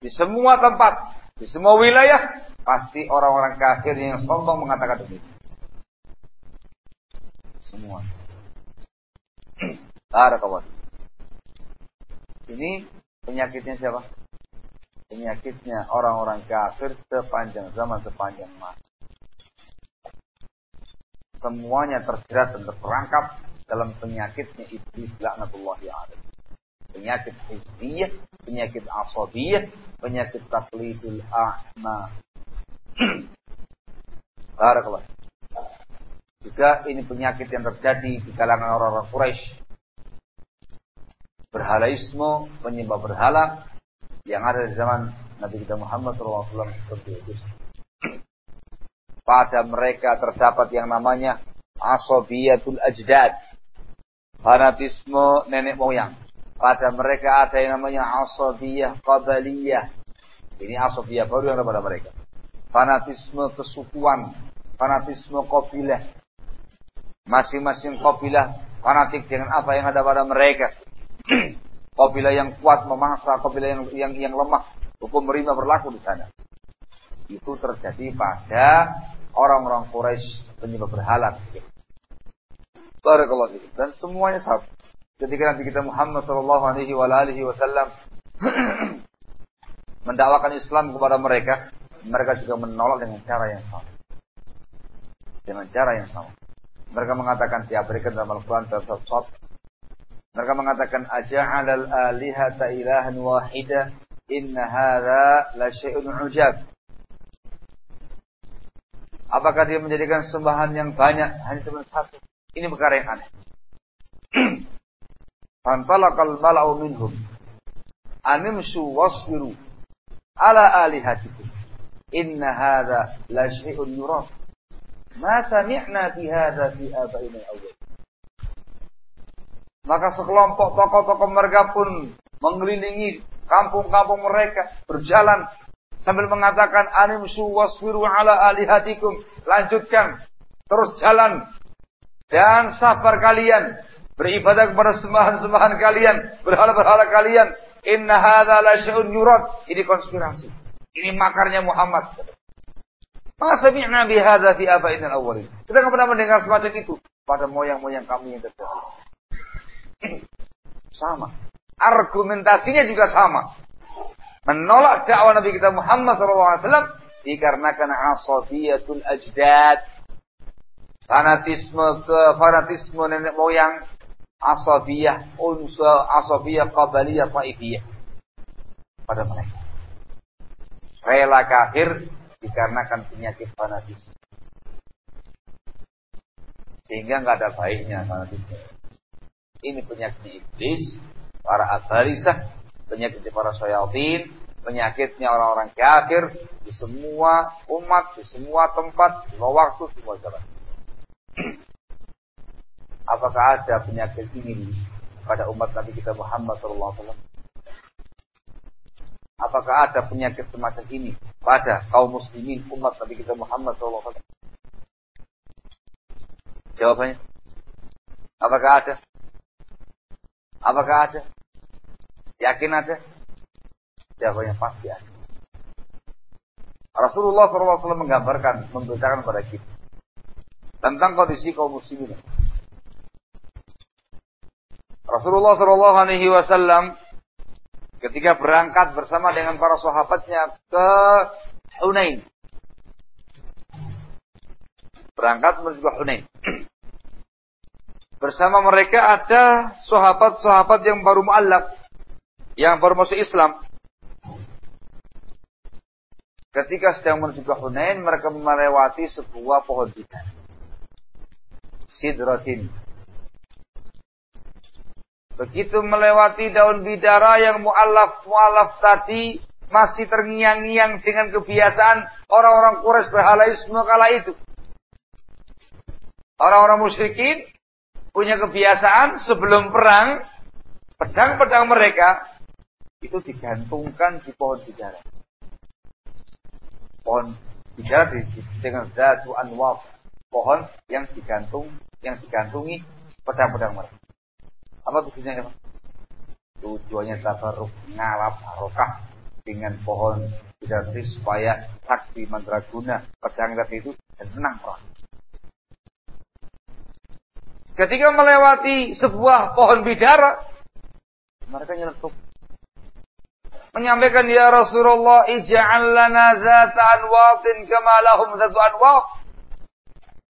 di semua tempat, di semua wilayah pasti orang-orang kafir yang sombong mengatakan demikian. Semua. Barakallah. Ini penyakitnya siapa? Penyakitnya orang-orang kafir sepanjang zaman, sepanjang masa semuanya terjerat dan terperangkap dalam penyakitnya iblis laknatullahi alaih. Penyakit hizbiyah, penyakit asabiyah, penyakit taklidul a'ma. Barakallah. Juga ini penyakit yang terjadi di kalangan orang-orang Quraisy. Berhalaisme, penyembah berhala yang ada di zaman Nabi kita Muhammad SAW seperti itu pada mereka terdapat yang namanya asobiyatul ajdad. Fanatisme nenek moyang. Pada mereka ada yang namanya asobiyah qabaliyah. Ini asobiyah baru yang ada pada mereka. Fanatisme kesukuan. Fanatisme kabilah. Masing-masing kabilah fanatik dengan apa yang ada pada mereka. kabilah yang kuat memangsa, kabilah yang, yang yang lemah. Hukum merima berlaku di sana. Itu terjadi pada orang-orang Quraisy penyembah berhala. Barakallahu fiik. Dan semuanya sama. Ketika Nabi kita Muhammad sallallahu alaihi wasallam mendakwakan Islam kepada mereka, mereka juga menolak dengan cara yang sama. Dengan cara yang sama. Mereka mengatakan berikan dalam Al-Quran surat Mereka mengatakan aja'alal alihata ilahan wahida inna hadza la syai'un ujab. Apakah dia menjadikan sembahan yang banyak hanya cuma satu? Ini perkara yang aneh. Fantalakal mala'u minhum. animshu wasbiru ala alihatikum. Inna hadha la syai'un yurah. Ma sami'na bi hadha fi abaina awal. Maka sekelompok tokoh-tokoh mereka pun mengelilingi kampung-kampung mereka berjalan sambil mengatakan animsu wasfiru ala alihatikum. Lanjutkan terus jalan. Dan sabar kalian beribadah kepada sembahan-sembahan kalian berhala-berhala kalian. Inna hadza la syai'un yurad. Ini konspirasi. Ini makarnya Muhammad. Ma sami'na bi hadza fi aba'ina al-awwalin kita enggak pernah mendengar semacam itu pada moyang-moyang kami yang terdahulu sama. Argumentasinya juga sama. Menolak dakwah Nabi kita Muhammad SAW dikarenakan asabiyatul ajdad. Fanatisme ke fanatisme nenek moyang asabiyah unsa asabiyah qabaliyah taifiyah pada mereka. Rela kafir dikarenakan penyakit fanatisme. Sehingga nggak ada baiknya fanatisme ini penyakit iblis para abarisah penyakit para syayatin, penyakitnya orang-orang kafir di semua umat, di semua tempat, di semua waktu, semua jalan. Apakah ada penyakit ini pada umat Nabi kita Muhammad SAW? Apakah ada penyakit semacam ini pada kaum muslimin umat Nabi kita Muhammad SAW? Jawabannya? Apakah ada? Apakah ada? Yakin ada? Jawabannya pasti ada. Rasulullah SAW menggambarkan, memberitakan kepada kita tentang kondisi kaum muslimin. Rasulullah SAW ketika berangkat bersama dengan para sahabatnya ke Hunain. Berangkat menuju Hunain. Bersama mereka ada sahabat-sahabat yang baru mu'allak yang baru masuk Islam. Ketika sedang menuju ke Hunain, mereka melewati sebuah pohon bidara. Sidratin. Begitu melewati daun bidara yang mu'alaf-mu'alaf tadi masih terngiang-ngiang dengan kebiasaan orang-orang Quraisy berhalaisme kala itu. Orang-orang musyrikin punya kebiasaan sebelum perang pedang-pedang mereka itu digantungkan di pohon bidara. Pohon bidara dengan zatu anwar, pohon yang digantung, yang digantungi pedang-pedang mereka. Apa tujuannya? Tujuannya tabaruk ngalap barokah dengan pohon bidara supaya sakti mandraguna pedang tadi itu dan menang perang. Ketika melewati sebuah pohon bidara, mereka nyeletuk menyampaikan ya Rasulullah ij'al lana zata anwatin kama lahum zatu anwat.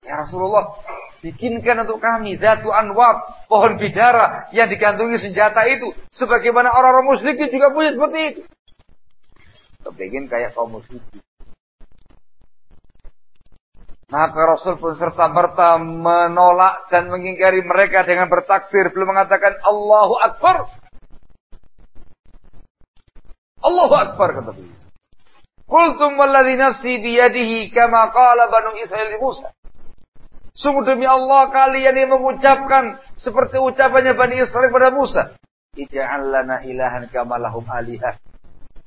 Ya Rasulullah, bikinkan untuk kami zatu anwat, pohon bidara yang digantungi senjata itu sebagaimana orang-orang musyrik juga punya seperti itu. Kepengen kayak kaum musyrik. Maka Rasul pun serta-merta menolak dan mengingkari mereka dengan bertakbir. Belum mengatakan Allahu Akbar. Allahu Akbar kata beliau. Qultum walladhi nafsi biyadihi kama qala Banu Israel di Musa. Sungguh demi Allah kalian yang mengucapkan seperti ucapannya Bani Israel kepada Musa. Ija'al lana ilahan kama lahum alihah.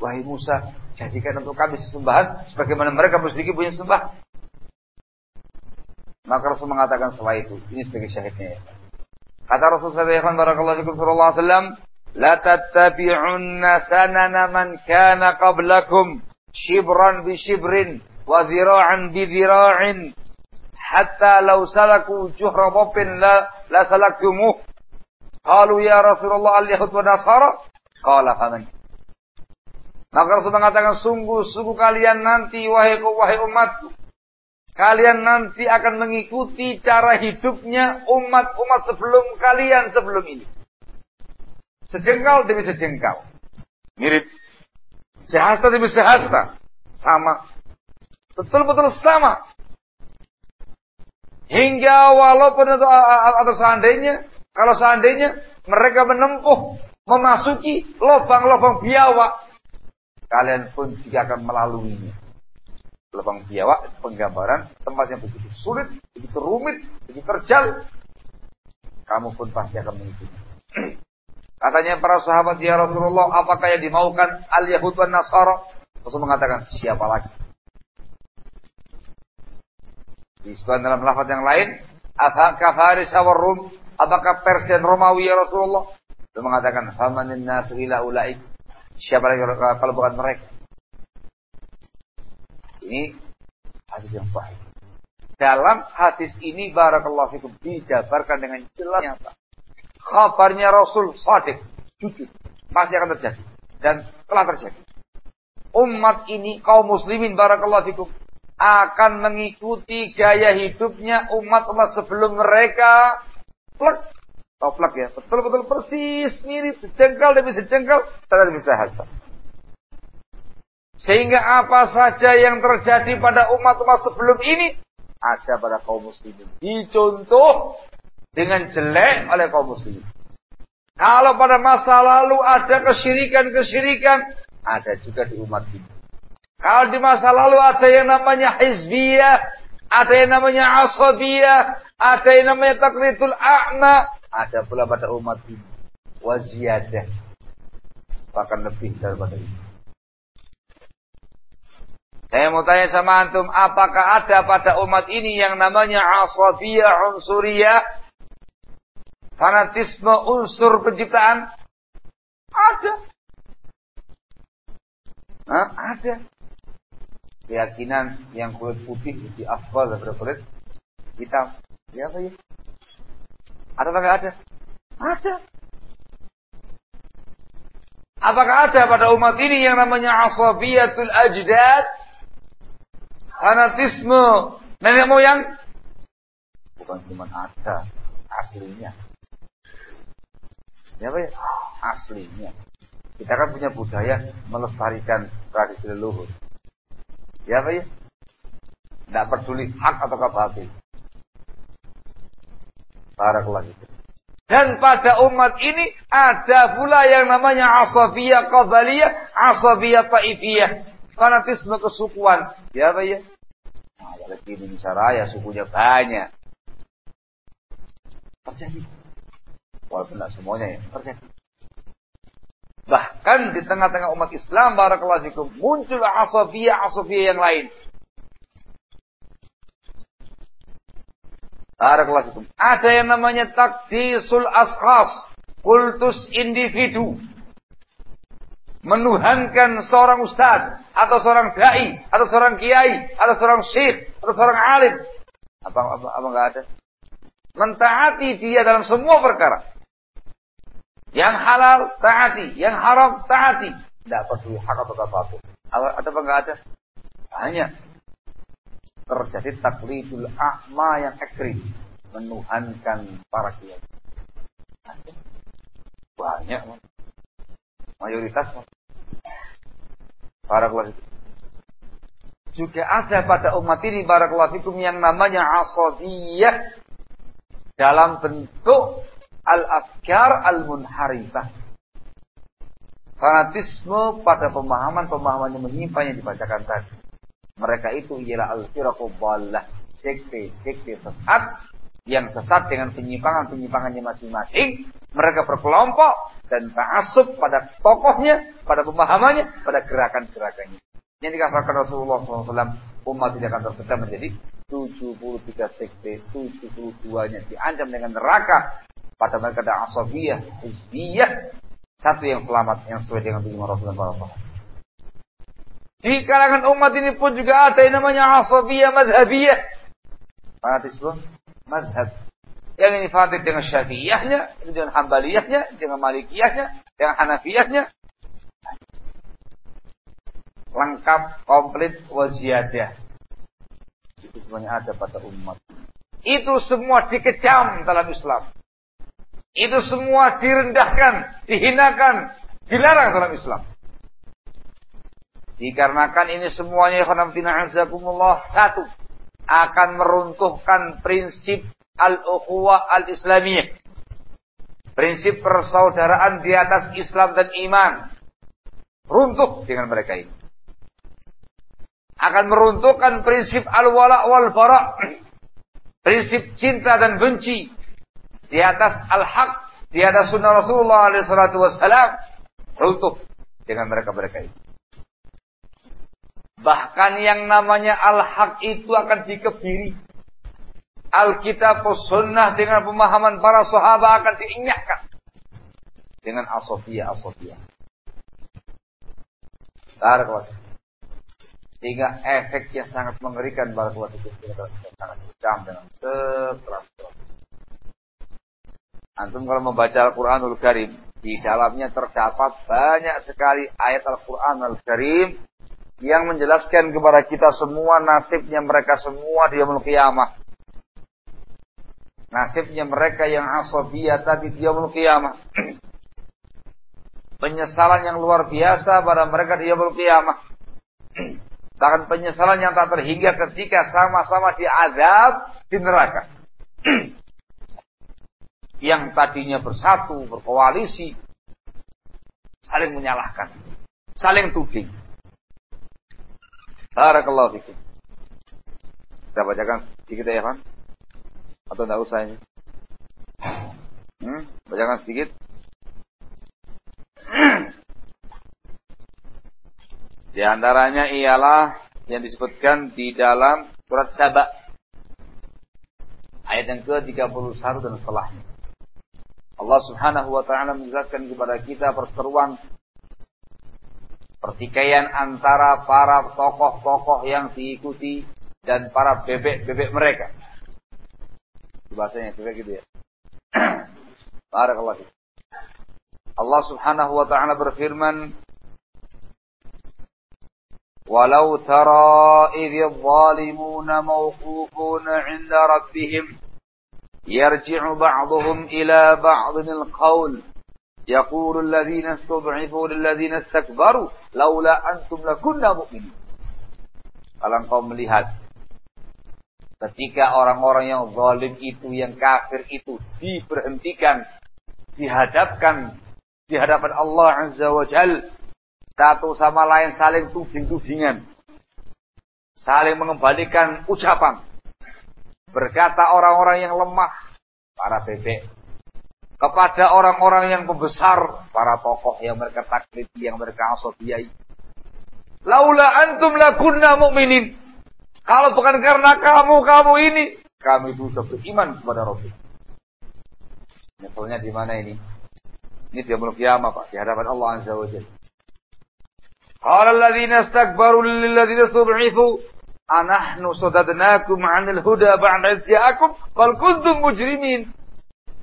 Wahai Musa, jadikan untuk kami sesembahan sebagaimana mereka musyrikin punya sembah. Maka Rasul mengatakan setelah itu, ini sebagai syahidnya ya. Kata Rasul sallallahu alaihi wasallam, لا تتبعن سنن من كان قبلكم شبرا بشبر وذراعا بذراع حتى لو سلكوا جهر ضب لا لسلكتموه قالوا يا رسول الله اليهود والنصارى قال فمن Maka Rasul mengatakan sungguh-sungguh kalian nanti wahai wahai umatku kalian nanti akan mengikuti cara hidupnya umat-umat sebelum kalian sebelum ini. Sejengkal demi sejengkal. Mirip. Sehasta demi sehasta. Sama. Betul-betul sama. Hingga walaupun atau, atau seandainya, kalau seandainya mereka menempuh memasuki lubang-lubang biawak, kalian pun juga akan melaluinya. Lubang biawak penggambaran tempat yang begitu sulit, begitu rumit, begitu terjal. Kamu pun pasti akan mengikuti. Katanya para sahabat ya Rasulullah, apakah yang dimaukan al-Yahud dan Nasara? Rasul mengatakan, siapa lagi? Disebutkan dalam lafaz yang lain, apakah Faris awal Rum? Apakah Persia Romawi ya Rasulullah? Dia mengatakan, "Famanin nasu ila ulaik." Siapa lagi kalau bukan mereka? Ini hadis yang sahih. Dalam hadis ini barakallahu fikum dijabarkan dengan jelas nyata. Kabarnya Rasul sadiq, jujur, pasti akan terjadi dan telah terjadi. Umat ini kaum muslimin barakallahu fikum akan mengikuti gaya hidupnya umat-umat sebelum mereka plek atau plek ya betul-betul persis mirip sejengkal demi sejengkal tidak bisa sahasa sehingga apa saja yang terjadi pada umat-umat sebelum ini ada pada kaum muslimin dicontoh dengan jelek oleh kaum muslimin kalau pada masa lalu ada kesyirikan-kesyirikan ada juga di umat ini kalau di masa lalu ada yang namanya hizbiyah, ada yang namanya asabiyah, ada yang namanya taklidul a'ma, ada pula pada umat ini. Wajiyadah. Bahkan lebih daripada itu. Saya mau tanya sama antum, apakah ada pada umat ini yang namanya asabiyah unsuriyah? Fanatisme unsur penciptaan? Ada. Nah, ada keyakinan yang kulit putih lebih afdal daripada kulit hitam. Ya apa ya? Ada enggak ada? Ada. Apakah ada pada umat ini yang namanya asabiyatul ajdad? Fanatisme nenek moyang? Bukan cuma ada, aslinya. Ya apa ya? Aslinya. Kita kan punya budaya melestarikan tradisi leluhur. Ya apa ya? Tidak peduli hak atau batil. Barakallah itu. Dan pada umat ini ada pula yang namanya asabiyah qabaliyah, asabiyah taifiyah. Fanatisme kesukuan. Ya apa ya? Nah, di Indonesia Raya sukunya banyak. Terjadi. Walaupun tidak semuanya ya, terjadi. Bahkan di tengah-tengah umat Islam barakallahu muncul asofiyah-asofiyah yang lain. Barakallahu. Ada yang namanya takdisul ashas, kultus individu. Menuhankan seorang ustaz atau seorang dai atau seorang kiai atau seorang syekh atau seorang alim. Apa apa apa enggak ada? Mentaati dia dalam semua perkara. Yang halal taati, yang haram taati. Tidak peduli hak atau apa pun. Ada apa enggak ada? Banyak. Terjadi taklidul a'ma yang ekstrim. Menuhankan para kiai. Banyak. Mayoritas. Para keluarga juga ada pada umat ini barakallahu fikum yang namanya asabiyah dalam bentuk al-afkar al-munharifah. Fanatisme pada pemahaman-pemahaman yang menyimpang yang dibacakan tadi. Mereka itu ialah al-firaqu sekte-sekte sesat yang sesat dengan penyimpangan-penyimpangannya masing-masing. Mereka berkelompok dan ta'asub pada tokohnya, pada pemahamannya, pada gerakan-gerakannya. Yang dikatakan Rasulullah SAW, umat tidak akan terpecah menjadi 73 sekte, 72-nya diancam dengan neraka pada mereka ada asabiyah, hizbiyah, satu yang selamat yang sesuai dengan tujuan Rasulullah SAW. Di kalangan umat ini pun juga ada yang namanya asabiyah madhabiyah. Fanatisme madhab. Yang ini fanatik dengan syafi'iyahnya, dengan hambaliyahnya, dengan malikiyahnya, dengan hanafiyahnya. Lengkap, komplit, waziyadah. Itu semuanya ada pada umat. Itu semua dikecam dalam Islam. Itu semua direndahkan, dihinakan, dilarang dalam Islam. Dikarenakan ini semuanya satu akan meruntuhkan prinsip al-ukhuwah al-islamiyah. Prinsip persaudaraan di atas Islam dan iman. Runtuh dengan mereka ini. Akan meruntuhkan prinsip al-wala wal bara. Prinsip cinta dan benci. Di atas al-haq. Di atas sunnah Rasulullah SAW. Runtuh dengan mereka-mereka ini. Bahkan yang namanya al-haq itu akan dikebiri. Alkitab Sunnah dengan pemahaman para sahabat akan diinyahkan dengan asofia asofia. Barakallahu Sehingga efeknya sangat mengerikan barakallahu itu sangat kejam dengan sekeras. Antum kalau membaca Al-Quranul Karim, di dalamnya terdapat banyak sekali ayat Al-Quran Al-Karim yang menjelaskan kepada kita semua nasibnya mereka semua di yaumul kiamah. Nasibnya mereka yang asabiyah tadi dia kiamah. penyesalan yang luar biasa pada mereka di yaumul kiamah. Bahkan penyesalan yang tak terhingga ketika sama-sama diazab di neraka. yang tadinya bersatu, berkoalisi, saling menyalahkan, saling tuding. Barakallahu fikum. Kita bacakan sedikit ya, Pak. Atau tidak usah ini? Hmm? Bacakan sedikit. Di antaranya ialah yang disebutkan di dalam surat Saba. Ayat yang ke-31 dan setelahnya. Allah Subhanahu wa taala menjelaskan kepada kita perseteruan pertikaian antara para tokoh-tokoh yang diikuti dan para bebek-bebek mereka. Bahasanya juga gitu ya. Barakallahu Allah Subhanahu wa taala berfirman Walau tara idh adh-dhalimuna mawqufuna 'inda rabbihim yarji'u ba'dhum ila ba'dhin al-qawl يقول الذين استضعفوا للذين استكبروا لولا أنتم لكنا مؤمنين Kalau engkau melihat ketika orang-orang yang zalim itu, yang kafir itu diberhentikan, dihadapkan di hadapan Allah Azza wa Jal satu sama lain saling tuding-tudingan. Saling mengembalikan ucapan. Berkata orang-orang yang lemah, para bebek, kepada orang-orang yang pembesar, para tokoh yang mereka taklidi, yang mereka asobiai. Laula antum lakunna mu'minin. Kalau bukan karena kamu-kamu ini, kami sudah beriman kepada Rasul. Nyeselnya di mana ini? Ini dia belum kiamat, Pak, di hadapan Allah Azza wa Jalla. Qala alladziina istakbaru lil ladziina istud'ifu anahnu sadadnakum 'anil huda ba'da ja'akum bal kuntum mujrimin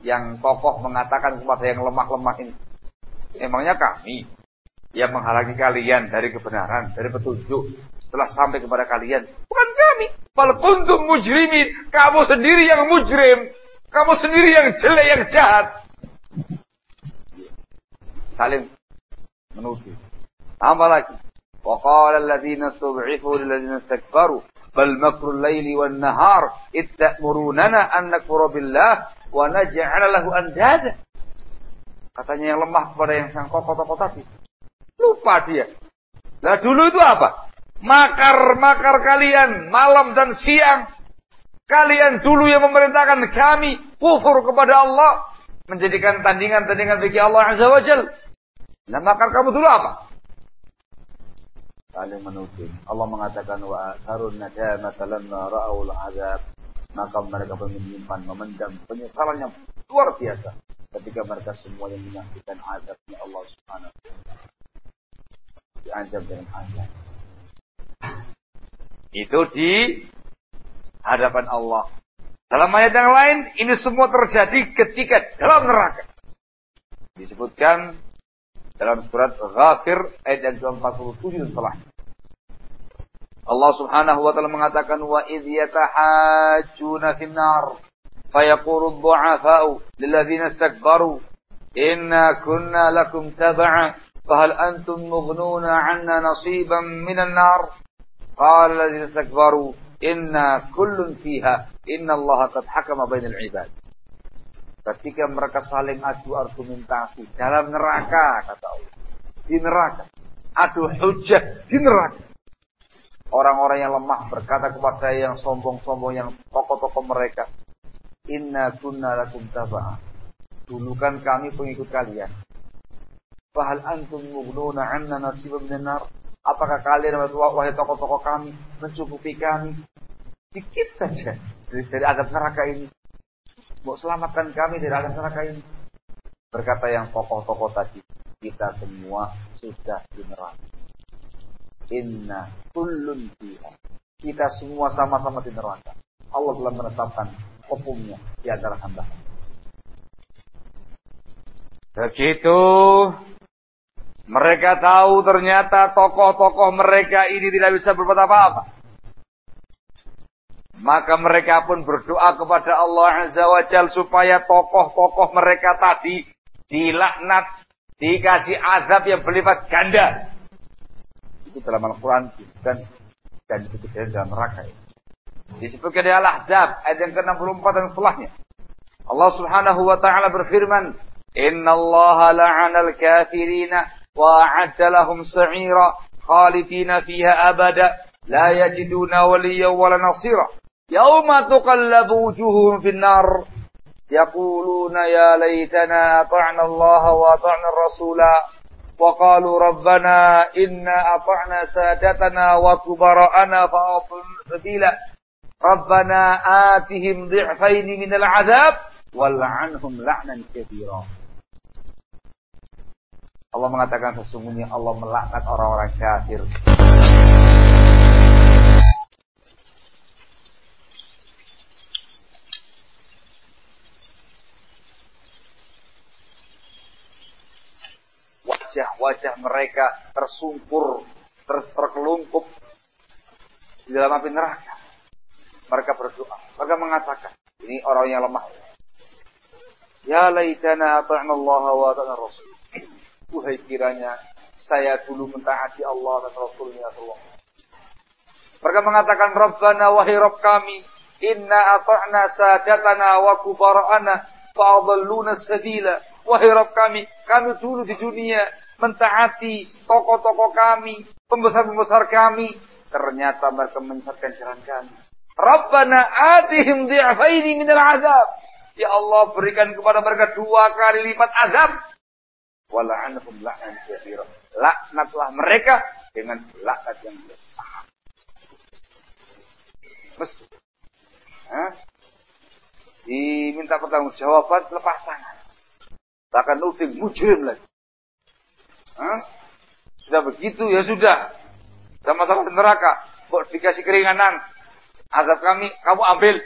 Yang kokoh mengatakan kepada yang lemah-lemah ini, emangnya kami yang menghalangi kalian dari kebenaran, dari petunjuk setelah sampai kepada kalian. Bukan kami. Fal kuntum mujrimin. Kamu sendiri yang mujrim. Kamu sendiri yang jelek, yang jahat. Saling menuduh. Tambah lagi. وقال الذين استضعفوا للذين استكبروا بل مكر الليل والنهار إذ تأمروننا أن نكفر بالله wana naj'ala lahu andada. Katanya yang lemah kepada yang sang kokoh-kokoh tadi. Lupa dia. Lah dulu itu apa? Makar-makar kalian malam dan siang. Kalian dulu yang memerintahkan kami kufur kepada Allah. Menjadikan tandingan-tandingan bagi Allah Azza wa Jal. Nah makar kamu dulu apa? Saling menutup. Allah mengatakan wa asharun nadama falamma ra'aul azab maka mereka menyimpan, memendam penyesalan yang luar biasa ketika mereka semua yang menyaksikan azabnya Allah Subhanahu wa taala. Diancam dengan azab. Itu di hadapan Allah. Dalam ayat yang lain, ini semua terjadi ketika dalam neraka. Disebutkan dalam surat Ghafir ayat yang ke-47 setelah. Allah Subhanahu wa taala mengatakan wa idh yatahajjuna fin nar fayaqulu ad-du'afa'u lilladzina istakbaru inna kunna lakum tab'a fahal antum mughnuna 'anna nasiban minan nar? Qala alladzina istakbaru inna kullun fiha inna Allah qad hakama bainal 'ibad. Ketika mereka saling adu argumentasi dalam neraka kata Allah di neraka. Adu di neraka. Orang-orang yang lemah berkata kepada yang sombong-sombong yang tokoh-tokoh mereka. Inna kunna lakum taba'ah. Dulu kan kami pengikut kalian. Fahal antum mughnuna anna nasibah minar. Apakah kalian wahai tokoh-tokoh kami mencukupi kami sedikit saja dari, dari adab neraka ini? Mau selamatkan kami dari adab neraka ini? Berkata yang tokoh-tokoh tadi, kita semua sudah di neraka. Inna kullun fiha. Kita semua sama-sama di neraka. Allah telah menetapkan hukumnya di antara hamba. Begitu mereka tahu ternyata tokoh-tokoh mereka ini tidak bisa berbuat apa-apa. Maka mereka pun berdoa kepada Allah Azza wa Jal supaya tokoh-tokoh mereka tadi dilaknat, dikasih azab yang berlipat ganda itu dalam Al-Quran dan dan disebutkan dalam neraka Di Disebutkan di Al-Ahzab ayat yang ke-64 dan setelahnya. Allah Subhanahu wa taala berfirman, "Inna Allah la'anal kafirina wa a'adda lahum sa'ira khalidina fiha abada la yajiduna waliya wala nasira." Yauma tuqallabu wujuhum fin nar yaquluna ya laitana ata'na Allah wa ata'na rasula وقالوا ربنا إنا أطعنا سادتنا وكبراءنا فأطعنا سبيلا ربنا آتهم ضعفين من العذاب والعنهم لعنا كثيرا Allah mengatakan sesungguhnya Allah melaknat orang-orang kafir. Wajah-wajah mereka tersungkur, ter terkelungkup di dalam api neraka. Mereka berdoa. Mereka mengatakan, ini orang yang lemah. Ya laitana ata'na Allah wa ata'na Rasul. Wahai kiranya saya dulu mentaati Allah dan Rasulnya Allah. Mereka mengatakan Rabbana wahai Rabb kami inna ata'na sadatana wa kubara'ana fa'adalluna sabila. Wahai Rabb kami, kami dulu di dunia mentaati tokoh-tokoh kami, pembesar-pembesar kami. Ternyata mereka menyesatkan jalan kami. Rabbana atihim di'afaini minal azab. Ya Allah berikan kepada mereka dua kali lipat azab wala'anhum la'nan katsira. Laknatlah mereka dengan laknat yang besar. Besar. Diminta pertanggungjawaban lepas tangan. Bahkan nuding mujrim lagi. Hah? Sudah begitu ya sudah. Sama-sama di neraka. Kok dikasih keringanan. Azab kami, kamu ambil.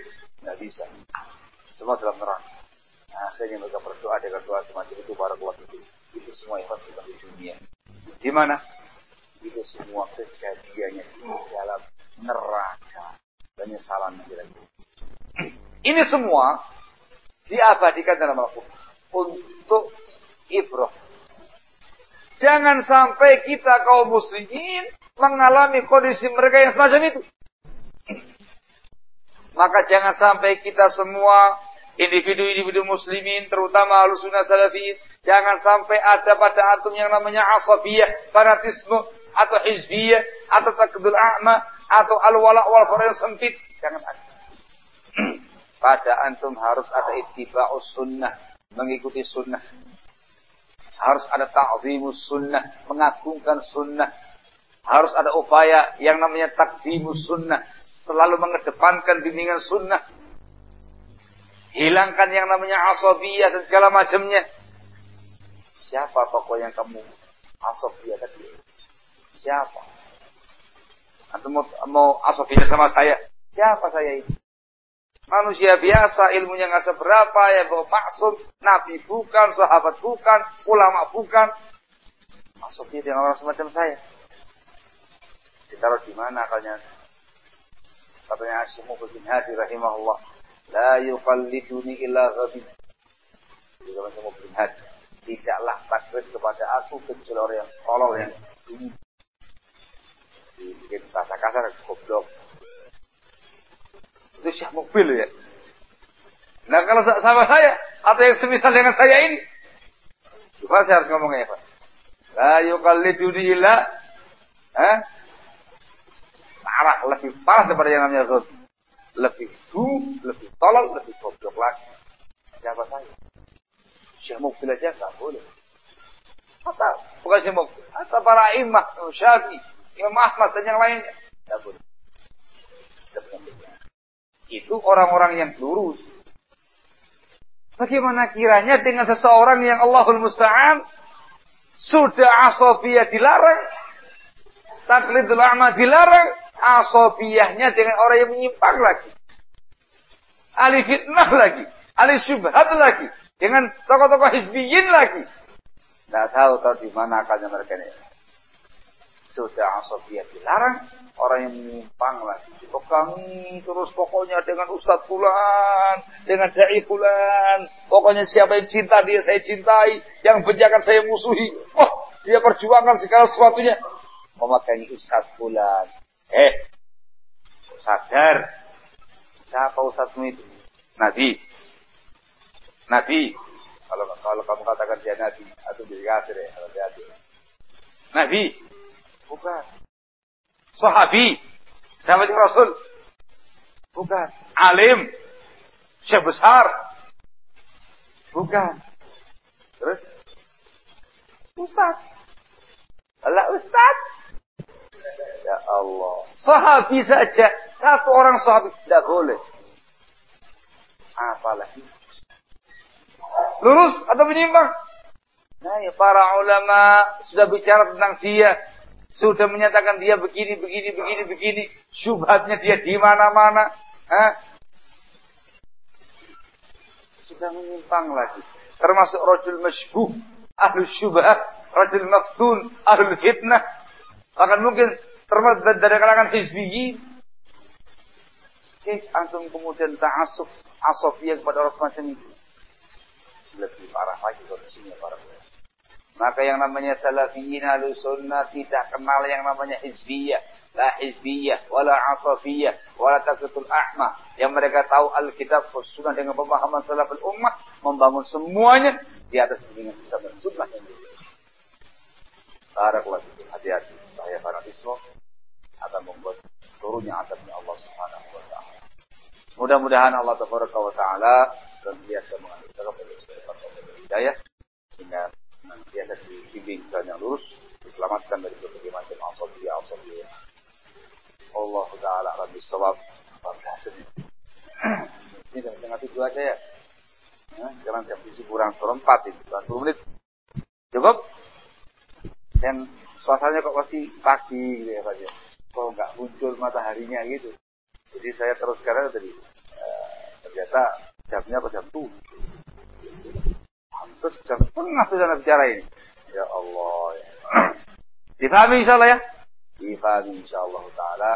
Tidak bisa. Semua dalam neraka. Nah, akhirnya mereka berdoa dengan doa semacam itu para kuat itu. Itu semua yang terjadi di dunia. Di mana? Itu semua kejadiannya di dalam neraka. Penyesalan lagi. Ini semua diabadikan dalam Al-Quran untuk ibrah. Jangan sampai kita kaum muslimin mengalami kondisi mereka yang semacam itu. Maka jangan sampai kita semua individu-individu muslimin terutama alusunah salafiyin jangan sampai ada pada antum yang namanya asabiyah fanatisme atau hizbiyah atau takdul a'ma atau al-wala wal yang sempit jangan ada pada antum harus ada ittiba'us sunnah mengikuti sunnah harus ada ta'zimus sunnah mengagungkan sunnah harus ada upaya yang namanya takdimus sunnah selalu mengedepankan bimbingan sunnah Hilangkan yang namanya asobiyah dan segala macamnya. Siapa tokoh yang kamu asobiyah tadi? Siapa? Atau mau, mau asobiyah sama saya? Siapa saya ini? Manusia biasa, ilmunya nggak seberapa, ya bawa maksud, nabi bukan, sahabat bukan, ulama bukan. Asobiyah dengan orang semacam saya. Ditaruh di mana kalian? Katanya Asymu bin Hadi rahimahullah. La yuqalliduni illa ghabib. Juga macam melihat. Tidaklah taklid kepada aku kecuali orang yang tolol yang ini. Bikin bahasa kasar, goblok. Itu syah mobil ya. Nah kalau sama saya, atau yang semisal dengan saya ini. Coba saya harus ngomongnya Pak. La yuqalliduni illa eh? parah, lebih parah daripada yang namanya Rasul. Lebih du, lebih tolol, lebih goblok lagi. Siapa saya? Syekh Mukbil aja nggak boleh. Kata, bukan Syekh Mukbil. Kata para imam, Syafi'i, Imam Ahmad dan yang lainnya. Tidak boleh. Itu orang-orang yang lurus. Bagaimana kiranya dengan seseorang yang Allahul Musta'an sudah asobiyah dilarang, taklidul a'ma dilarang, asobiyahnya dengan orang yang menyimpang lagi. Ahli fitnah lagi, ahli syubhat lagi, dengan tokoh-tokoh hizbiyin lagi. Tidak tahu tahu di mana akalnya mereka ini. Sudah asobiyah dilarang, orang yang menyimpang lagi. kami terus pokoknya dengan Ustadz Fulan, dengan Dai Fulan. Pokoknya siapa yang cinta dia saya cintai, yang benci akan saya musuhi. Oh, dia perjuangkan segala sesuatunya. Memakai Ustadz Fulan. Eh, sadar. Siapa Ustadzmu itu? Nabi. Nabi. Kalau kalau kamu katakan dia Nabi, atau jadi kafir ya, kalau dia Nabi. Bukan. Sahabi. Sahabat Rasul. Bukan. Alim. Syekh besar. Bukan. Terus? Ustaz. Allah Ustaz. Ya Allah. Sahabi saja. Satu orang sahabi. Tidak boleh. Apalagi. Lurus atau menyimpang? Nah, ya para ulama sudah bicara tentang dia, sudah menyatakan dia begini, begini, begini, begini, syubhatnya dia di mana-mana, sudah menyimpang lagi. Termasuk rojul masybuh, ahlu syubhat, rojul maftun, ahlu fitnah, bahkan mungkin termasuk dari kalangan hizbiyin. Eh, antum kemudian ta'asuf, asofiyah kepada orang semacam itu. Lebih parah lagi kondisinya para ulama. Maka yang namanya salafiyin sunnah tidak kenal yang namanya hizbiyah. La hizbiyah, wala asafiyah, wala takitul ahma. Yang mereka tahu Alkitab sunnah dengan pemahaman salaful ummah. Membangun semuanya di atas bimbingan bisa dan sunnah yang Barakallah hati-hati. Saya para Islam akan membuat turunnya adabnya Allah Subhanahu wa taala. Mudah-mudahan Allah Taala senantiasa mengambil kepada hidayah sehingga biasa dibimbing jalan yang lurus, diselamatkan dari berbagai macam asabi asabi. Allah Taala alam bisawab. Ini dengan tengah tujuh aja ya. Nah, jangan jam tujuh kurang seperempat itu, 20 menit. Cukup? Dan suasananya kok masih pagi gitu ya Pak ya. Kok nggak muncul mataharinya gitu. Jadi saya terus sekarang tadi uh, ternyata jamnya apa jam tujuh itu sudah setengah sudah bicara ini. Ya Allah. Ya. Difahami insya Allah ya? Difahami insya Allah ta'ala.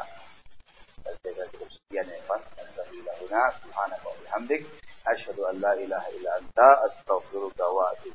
Saya cukup sekian ya Pak. Alhamdulillah. Subhanaka wa bihamdik. أشهد أن لا إله إلا أنت أستغفرك وأتوب